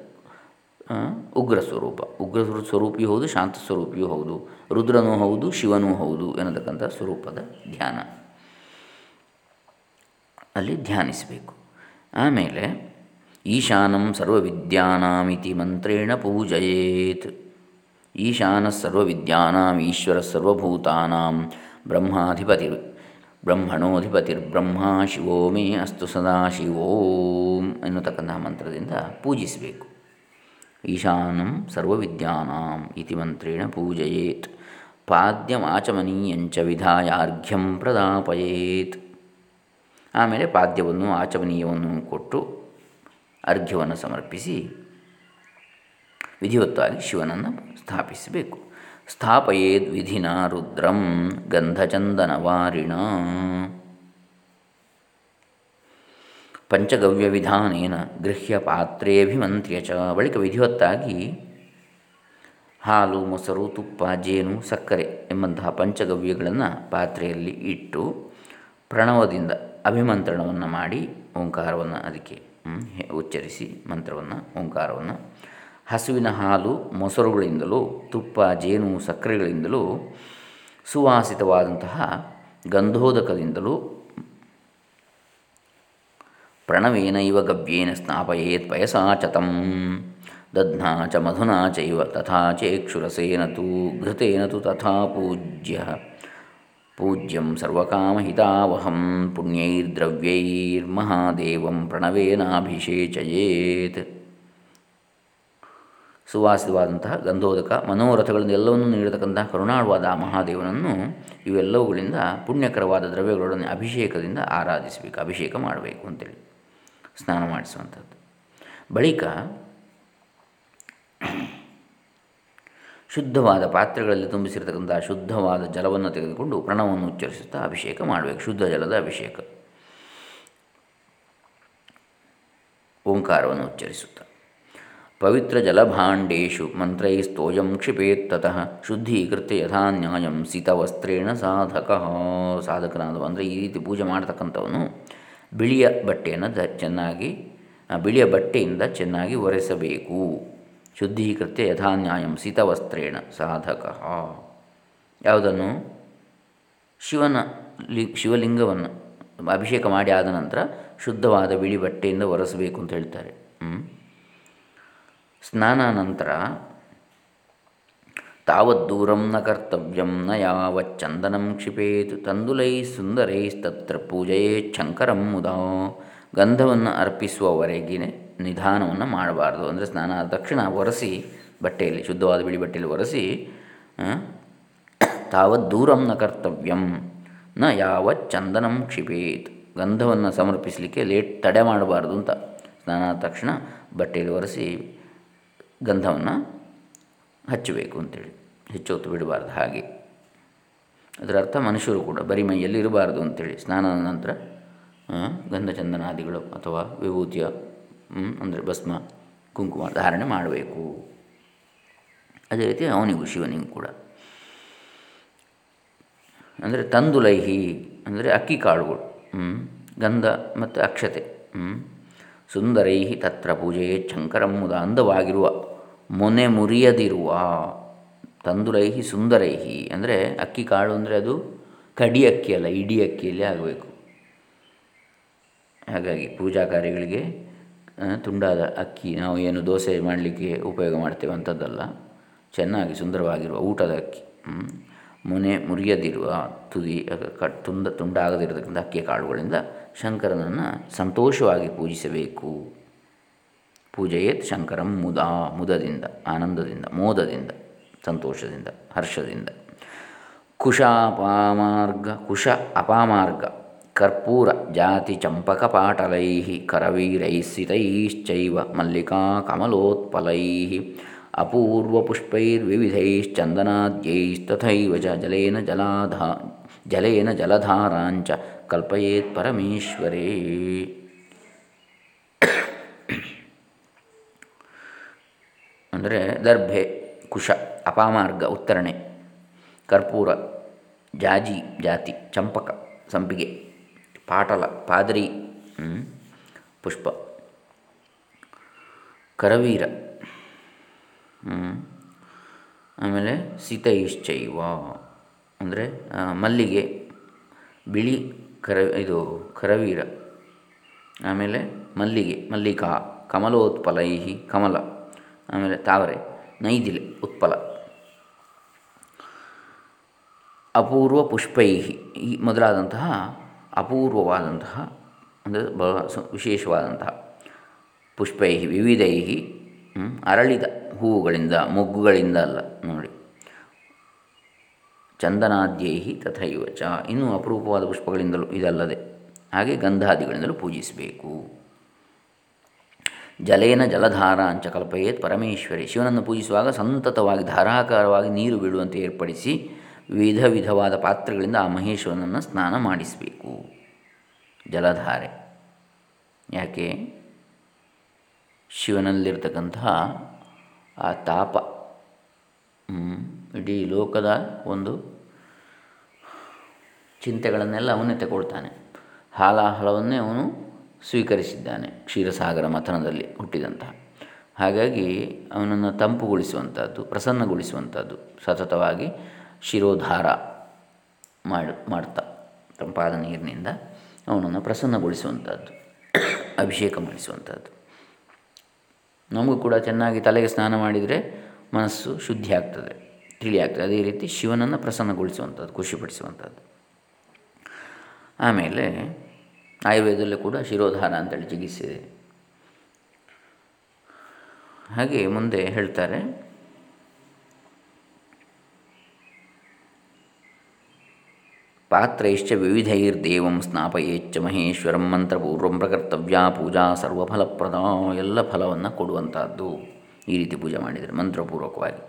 ಉಗ್ರ ಸ್ವರೂಪ. ಉಗ್ರ ಸ್ವರೂಪಿಯೂ ಹೌದು, ಶಾಂತ ಸ್ವರೂಪಿಯೂ ಹೌದು. ರುದ್ರನೂ ಹೌದು, ಶಿವನೂ ಹೌದು ಎನ್ನತಕ್ಕಂಥ ಸ್ವರೂಪದ ಧ್ಯಾನ. ಅಲ್ಲಿ ಧ್ಯಾನಿಸಬೇಕು. ಆಮೇಲೆ, ಈಶಾನಂ ಸರ್ವವಿದ್ಯಾನಾಮಿತಿ ಮಂತ್ರೇಣ ಪೂಜಯೇತ್. ಈಶಾನ ಸರ್ವವಿದ್ಯಾನಾಂ, ಈಶ್ವರ ಸರ್ವಭೂತಾನಾಂ. ಬ್ರಹ್ಮಾಧಿಪತಿ ಬ್ರಹ್ಮಣೋಧಿಪತಿರ್ಬ್ರಹ್ಮ ಶಿವೋ ಮೇ ಅಸ್ತು ಸದಾ ಶಿವೋಂ ಎನ್ನುತಕ್ಕಂತಹ ಮಂತ್ರದಿಂದ ಪೂಜಿಸಬೇಕು. ಈಶಾನಂ ಸರ್ವವಿದ್ಯಾನಾಂ ಇತಿ ಮಂತ್ರೇಣ ಪೂಜಯೇತ್. ಪಾದ್ಯಮಾಚಮನೀಯಂಚ ವಿಧಾಯಾರ್ಘ್ಯಂ ಪ್ರದಾಪಯೇತ್. ಆಮೇಲೆ ಪಾದ್ಯವನ್ನು ಆಚಮನೀಯವನ್ನು ಕೊಟ್ಟು ಅರ್ಘ್ಯವನ್ನು ಸಮರ್ಪಿಸಿ ವಿಧಿವತ್ತಾಗಿ ಶಿವನನ್ನು ಸ್ಥಾಪಿಸಬೇಕು. ಸ್ಥಾಪಯೇದ್ ವಿಧಿನ ರುದ್ರಂ ಗಂಧಚಂದನವಾರಿಣ ಪಂಚಗವ್ಯ ವಿಧಾನೇನ ಗೃಹ್ಯ ಪಾತ್ರೇಭಿಮಂತ್ರ್ಯ ಚ ಬಳಿಕ ವಿಧಿವತ್ತಾಗಿ ಹಾಲು, ಮೊಸರು, ತುಪ್ಪ, ಜೇನು, ಸಕ್ಕರೆ ಎಂಬಂತಹ ಪಂಚಗವ್ಯಗಳನ್ನು ಪಾತ್ರೆಯಲ್ಲಿ ಇಟ್ಟು ಪ್ರಣವದಿಂದ ಅಭಿಮಂತ್ರಣವನ್ನು ಮಾಡಿ ಓಂಕಾರವನ್ನು ಅದಕ್ಕೆ ಉಚ್ಚರಿಸಿ ಮಂತ್ರವನ್ನು, ಓಂಕಾರವನ್ನು ಹಸುವಿನ ಹಾಲು ಮೊಸರುಗಳಿಂದಲೂ, ತುಪ್ಪ, ಜೇನು, ಸಕ್ಕರೆಗಳಿಂದಲೂ ಸುವಾಸಿತವಾದಂತಹ ಗಂಧೋದಕದಿಂದಲೂ ಪ್ರಣವೇನ ಇವ ಗವ್ಯೇನ ಸ್ನಾಪಯೇತ್ ಪಯಸಾ ಚತಂ ದಧ್ನಾ ಚ ಮಧುನಾ ಚೈವ ತಥಾ ಚೇಕ್ಷುರಸೇನ ತು ಘೃತೇನ ತು ತಥಾ ಪೂಜ್ಯ. ಪೂಜ್ಯಂ ಸರ್ವಕಾಮಹಿತಾವಹಂ ಪುಣ್ಯೈರ್ದ್ರವ್ಯೈರ್ಮಹಾದೇವಂ ಪ್ರಣವೇನಾಭಿಷೇಚಯೇತ್. ಸುವಾಸಿತವಾದಂತಹ ಗಂಧೋದಕ, ಮನೋರಥಗಳನ್ನು ಎಲ್ಲವನ್ನೂ ನೀಡತಕ್ಕಂತಹ ಕರುಣಾಳುವಾದ ಮಹಾದೇವನನ್ನು ಇವೆಲ್ಲವುಗಳಿಂದ ಪುಣ್ಯಕರವಾದ ದ್ರವ್ಯಗಳೊಡನೆ ಅಭಿಷೇಕದಿಂದ ಆರಾಧಿಸಬೇಕು, ಅಭಿಷೇಕ ಮಾಡಬೇಕು ಅಂತೇಳಿ ಸ್ನಾನ ಮಾಡಿಸುವಂಥದ್ದು. ಬಳಿಕ ಶುದ್ಧವಾದ ಪಾತ್ರೆಗಳಲ್ಲಿ ತುಂಬಿಸಿರತಕ್ಕಂಥ ಶುದ್ಧವಾದ ಜಲವನ್ನು ತೆಗೆದುಕೊಂಡು ಪ್ರಣವನ್ನು ಉಚ್ಚರಿಸುತ್ತಾ ಅಭಿಷೇಕ ಮಾಡಬೇಕು, ಶುದ್ಧ ಜಲದ ಅಭಿಷೇಕ. ಓಂಕಾರವನ್ನು ಉಚ್ಚರಿಸುತ್ತಾ. ಪವಿತ್ರ ಜಲಭಾಂಡೇಶು ಮಂತ್ರೈಸ್ತೋಯಂ ಕ್ಷಿಪೇತ್ತ ಶುದ್ಧೀಕೃತ್ಯ ಯಥಾ ನ್ಯಾಯಂ ಸಿತವಸ್ತ್ರೇಣ ಸಾಧಕ ಸಾಧಕನಾದವ ಅಂದರೆ ಈ ರೀತಿ ಪೂಜೆ ಮಾಡತಕ್ಕಂಥವನು ಬಿಳಿಯ ಬಟ್ಟೆಯನ್ನು ಚೆನ್ನಾಗಿ ಬಿಳಿಯ ಬಟ್ಟೆಯಿಂದ ಚೆನ್ನಾಗಿ ಒರೆಸಬೇಕು. ಶುದ್ಧೀಕೃತ್ಯ ಯಥಾ ನ್ಯಾಯಂ ಸಿತವಸ್ತ್ರೇಣ ಸಾಧಕ. ಯಾವುದನ್ನು? ಶಿವನ ಲಿ, ಶಿವಲಿಂಗವನ್ನು ಅಭಿಷೇಕ ಮಾಡಿ ಆದ ನಂತರ ಶುದ್ಧವಾದ ಬಿಳಿ ಬಟ್ಟೆಯಿಂದ ಒರೆಸಬೇಕು ಅಂತ ಹೇಳ್ತಾರೆ. ಸ್ನಾನ ನಂತರ ತಾವದ್ದೂರಂ ನ ಕರ್ತವ್ಯಂ ನ ಯಾವಚ್ಚಂದನಂ ಕ್ಷಿಪೇತ್ ತಂದುಲೈ ಸುಂದರೈಸ್ತತ್ರ ಪೂಜೆಯೇ ಶಂಕರಂ ಮುದ. ಗಂಧವನ್ನು ಅರ್ಪಿಸುವವರೆಗಿನ ನಿಧಾನವನ್ನು ಮಾಡಬಾರ್ದು. ಅಂದರೆ ಸ್ನಾನ ಆದ ತಕ್ಷಣ ಒರೆಸಿ ಬಟ್ಟೆಯಲ್ಲಿ, ಶುದ್ಧವಾದ ಬಿಳಿ ಬಟ್ಟೆಯಲ್ಲಿ ಒರೆಸಿ ತಾವದ್ದೂರಂ ನ ಕರ್ತವ್ಯಂ ನ ಯಾವ ಚಂದನಂ ಕ್ಷಿಪೇತ್. ಗಂಧವನ್ನು ಸಮರ್ಪಿಸಲಿಕ್ಕೆ ಲೇಟ್ ತಡೆ ಮಾಡಬಾರ್ದು ಅಂತ. ಸ್ನಾನ ಆದ ತಕ್ಷಣ ಬಟ್ಟೆಯಲ್ಲಿ ಒರೆಸಿ ಗಂಧವನ್ನು ಹಚ್ಚಬೇಕು ಅಂತೇಳಿ. ಹೆಚ್ಚೊತ್ತು ಬಿಡಬಾರ್ದು ಹಾಗೆ. ಅದರ ಅರ್ಥ ಮನುಷ್ಯರು ಕೂಡ ಬರೀ ಮೈಯಲ್ಲಿ ಇರಬಾರ್ದು ಅಂತೇಳಿ. ಸ್ನಾನದ ನಂತರ ಗಂಧಚಂದನಾದಿಗಳು ಅಥವಾ ವಿಭೂತಿಯ ಅಂದರೆ ಭಸ್ಮ, ಕುಂಕುಮ ಧಾರಣೆ ಮಾಡಬೇಕು. ಅದೇ ರೀತಿ ಅವನಿಗೂ ಶಿವನಿಗೂ ಕೂಡ. ಅಂದರೆ ತಂದುಲೈಹಿ, ಅಂದರೆ ಅಕ್ಕಿ ಕಾಳುಗಳು ಗಂಧ ಮತ್ತು ಅಕ್ಷತೆ ಸುಂದರೈಹಿ ತತ್ರ ಪೂಜೆಯೇ ಶಂಕರಮ್ಮುದ ಅಂದವಾಗಿರುವ ಮೊನೆ ಮುರಿಯದಿರುವ ತಂದುರೈಹಿ ಸುಂದರೈಹಿ. ಅಂದರೆ ಅಕ್ಕಿ ಕಾಳು ಅಂದರೆ ಅದು ಕಡಿ ಅಕ್ಕಿ ಅಲ್ಲ, ಇಡೀ ಅಕ್ಕಿಯಲ್ಲಿ ಆಗಬೇಕು. ಹಾಗಾಗಿ ಪೂಜಾ ಕಾರ್ಯಗಳಿಗೆ ತುಂಡಾದ ಅಕ್ಕಿ, ನಾವು ಏನು ದೋಸೆ ಮಾಡಲಿಕ್ಕೆ ಉಪಯೋಗ ಮಾಡ್ತೇವೆ ಅಂಥದ್ದಲ್ಲ, ಚೆನ್ನಾಗಿ ಸುಂದರವಾಗಿರುವ ಊಟದ ಅಕ್ಕಿ ಮೊನೆ ಮುರಿಯದಿರುವ ತುದಿ ತುಂಡ ತುಂಡಾಗದಿರತಕ್ಕಂಥ ಅಕ್ಕಿ ಕಾಳುಗಳಿಂದ ಶಂಕರನನ್ನು ಸಂತೋಷವಾಗಿ ಪೂಜಿಸಬೇಕು. ಪೂಜೆಯೇತ್ ಶಂಕರಂ ಮುದ, ಮುದದಿಂದ, ಆನಂದದಿಂದ, ಮೋದದಿಂದ, ಸಂತೋಷದಿಂದ, ಹರ್ಷದಿಂದ. ಕುಶ ಅಪಾಮಾರ್ಗ ಕುಶ ಅಪಾಮಾರ್ಗ, ಕರ್ಪೂರ ಜಾತಿ ಚಂಪಕ ಪಾಟಲೈ ಕರವೀರೈಸ್ಥಿತೈಶ್ಚೈವ ಮಲ್ಲಿಕಾ ಕಮಲೋತ್ಪಲೈ ಅಪೂರ್ವಪುಷ್ಪೈರ್ವಿವಿಧೈಶ್ಚಂದನಾದ್ಯೈಸ್ತಥೈವ ಜಲೇನ ಜಲಾಧಾ, ಜಲೇನ ಜಲಧಾರಾಂಚ ಕಲ್ಪಯೇತ್ ಪರಮೇಶ್ವರೇ. ಅಂದರೆ ದರ್ಭೆ, ಕುಶ, ಅಪಾಮಾರ್ಗ, ಉತ್ತರಣೆ, ಕರ್ಪೂರ, ಜಾಜಿ, ಜಾತಿ, ಚಂಪಕ, ಸಂಪಿಗೆ, ಪಾಟಲ, ಪಾದರಿ ಪುಷ್ಪ, ಕರವೀರ ಆಮೇಲೆ ಸೀತೈಶ್ಚೈವ, ಅಂದರೆ ಮಲ್ಲಿಗೆ, ಬಿಳಿ ಕರ, ಇದು ಕರವೀರ. ಆಮೇಲೆ ಮಲ್ಲಿಗೆ, ಮಲ್ಲಿಕಾ, ಕಮಲೋತ್ಪಲೈಹಿ, ಕಮಲ. ಆಮೇಲೆ ತಾವರೆ, ನೈದಿಲೆ, ಉತ್ಪಲ. ಅಪೂರ್ವ ಪುಷ್ಪೈಹಿ, ಈ ಮೊದಲಾದಂತಹ ಅಪೂರ್ವವಾದಂತಹ, ಅಂದರೆ ಬಹಳ ವಿಶೇಷವಾದಂತಹ ಪುಷ್ಪೈ ವಿವಿಧೈ ಅರಳಿದ ಹೂವುಗಳಿಂದ, ಮೊಗ್ಗುಗಳಿಂದ ಅಲ್ಲ, ನೋಡಿ. ಚಂದನಾದ್ಯೈ ತಥೈವ ಚ. ಇನ್ನೂ ಅಪರೂಪವಾದ ಪುಷ್ಪಗಳಿಂದಲೂ ಇದಲ್ಲದೆ, ಹಾಗೆ ಗಂಧಾದಿಗಳಿಂದಲೂ ಪೂಜಿಸಬೇಕು. ಜಲೇನ ಜಲಧಾರ ಅಂಚ ಕಲ್ಪಯೇತ್ ಪರಮೇಶ್ವರಿ. ಶಿವನನ್ನು ಪೂಜಿಸುವಾಗ ಸಂತತವಾಗಿ, ಧಾರಾಕಾರವಾಗಿ ನೀರು ಬೀಳುವಂತೆ ಏರ್ಪಡಿಸಿ ವಿಧ ವಿಧವಾದ ಪಾತ್ರೆಗಳಿಂದ ಆ ಮಹೇಶ್ವರನನ್ನು ಸ್ನಾನ ಮಾಡಿಸಬೇಕು. ಜಲಧಾರೆ. ಯಾಕೆ? ಶಿವನಲ್ಲಿರ್ತಕ್ಕಂತಹ ಆ ತಾಪ. ಇಡೀ ಲೋಕದ ಒಂದು ಚಿಂತೆಗಳನ್ನೆಲ್ಲ ಅವನೇ ತಗೊಳ್ತಾನೆ ಹಾಲಾಹಲವನ್ನೇ ಅವನು ಸ್ವೀಕರಿಸಿದ್ದಾನೆ ಕ್ಷೀರಸಾಗರ ಮಥನದಲ್ಲಿ ಹುಟ್ಟಿದಂತಹ ಹಾಗಾಗಿ ಅವನನ್ನು ತಂಪುಗೊಳಿಸುವಂಥದ್ದು, ಪ್ರಸನ್ನಗೊಳಿಸುವಂಥದ್ದು, ಸತತವಾಗಿ ಶಿರೋಧಾರ ಮಾಡಿ, ಮಾಡ್ತಾ, ತಂಪಾದ ನೀರಿನಿಂದ ಅವನನ್ನು ಪ್ರಸನ್ನಗೊಳಿಸುವಂಥದ್ದು, ಅಭಿಷೇಕ ಮಾಡಿಸುವಂಥದ್ದು. ನಮಗೂ ಕೂಡ ಚೆನ್ನಾಗಿ ತಲೆಗೆ ಸ್ನಾನ ಮಾಡಿದರೆ ಮನಸ್ಸು ಶುದ್ಧಿ ಆಗ್ತದೆ ತಿಳಿ ಆಗ್ತದೆ. ಅದೇ ರೀತಿ ಶಿವನನ್ನು ಪ್ರಸನ್ನಗೊಳಿಸುವಂಥದ್ದು, ಖುಷಿಪಡಿಸುವಂಥದ್ದು. ಆಮೇಲೆ ಆಯುರ್ವೇದದಲ್ಲೂ ಕೂಡ ಶಿರೋಧಾರ ಅಂತೇಳಿ ಚಿಕಿತ್ಸೆ ಹಾಗೆ ಮುಂದೆ ಹೇಳ್ತಾರೆ. ಪಾತ್ರೈಶ್ಚ ವಿವಿಧೈರ್ದೇವಂ ಸ್ನಾಪಯೇಚ್ಚ ಮಹೇಶ್ವರಂ ಮಂತ್ರಪೂರ್ವಂ ಪ್ರಕರ್ತವ್ಯ ಪೂಜಾ ಸರ್ವಫಲಪ್ರದ, ಎಲ್ಲ ಫಲವನ್ನು ಕೊಡುವಂಥದ್ದು. ಈ ರೀತಿ ಪೂಜೆ ಮಾಡಿದರೆ ಮಂತ್ರಪೂರ್ವಕವಾಗಿ.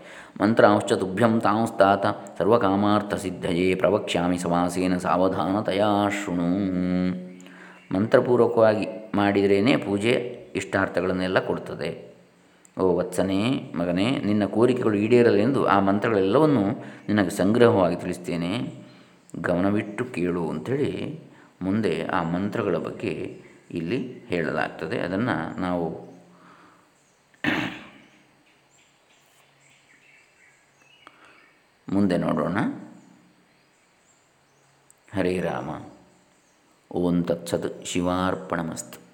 ಮಂತ್ರಾಂಶ್ಚ ತುಭ್ಯಂ ತಾಂಸ್ತಾತ ಸರ್ವಕಾಮಾರ್ಥ ಸಿದ್ಧಯೇ ಪ್ರವಕ್ಷ್ಯಾಮಿ ಸಮಾಸೇನ ಸಾವಧಾನತಯಾ ಶೃಣು. ಮಂತ್ರಪೂರ್ವಕವಾಗಿ ಮಾಡಿದ್ರೇ ಪೂಜೆ ಇಷ್ಟಾರ್ಥಗಳನ್ನೆಲ್ಲ ಕೊಡ್ತದೆ. ಓ ವತ್ಸನೇ, ಮಗನೇ, ನಿನ್ನ ಕೋರಿಕೆಗಳು ಈಡೇರಲೆಂದು ಆ ಮಂತ್ರಗಳೆಲ್ಲವನ್ನು ನಿನಗೆ ಸಂಗ್ರಹವಾಗಿ ತಿಳಿಸ್ತೇನೆ. ಗಮನವಿಟ್ಟು ಕೇಳು ಅಂಥೇಳಿ ಮುಂದೆ ಆ ಮಂತ್ರಗಳ ಬಗ್ಗೆ ಇಲ್ಲಿ ಹೇಳಲಾಗ್ತದೆ. ಅದನ್ನು ನಾವು ಮುಂದೆ ನೋಡೋಣ. ಹರೇ ರಾಮ. ಓಂ ತತ್ಸತ್ ಶಿವಾರ್ಪಣಮಸ್ತು.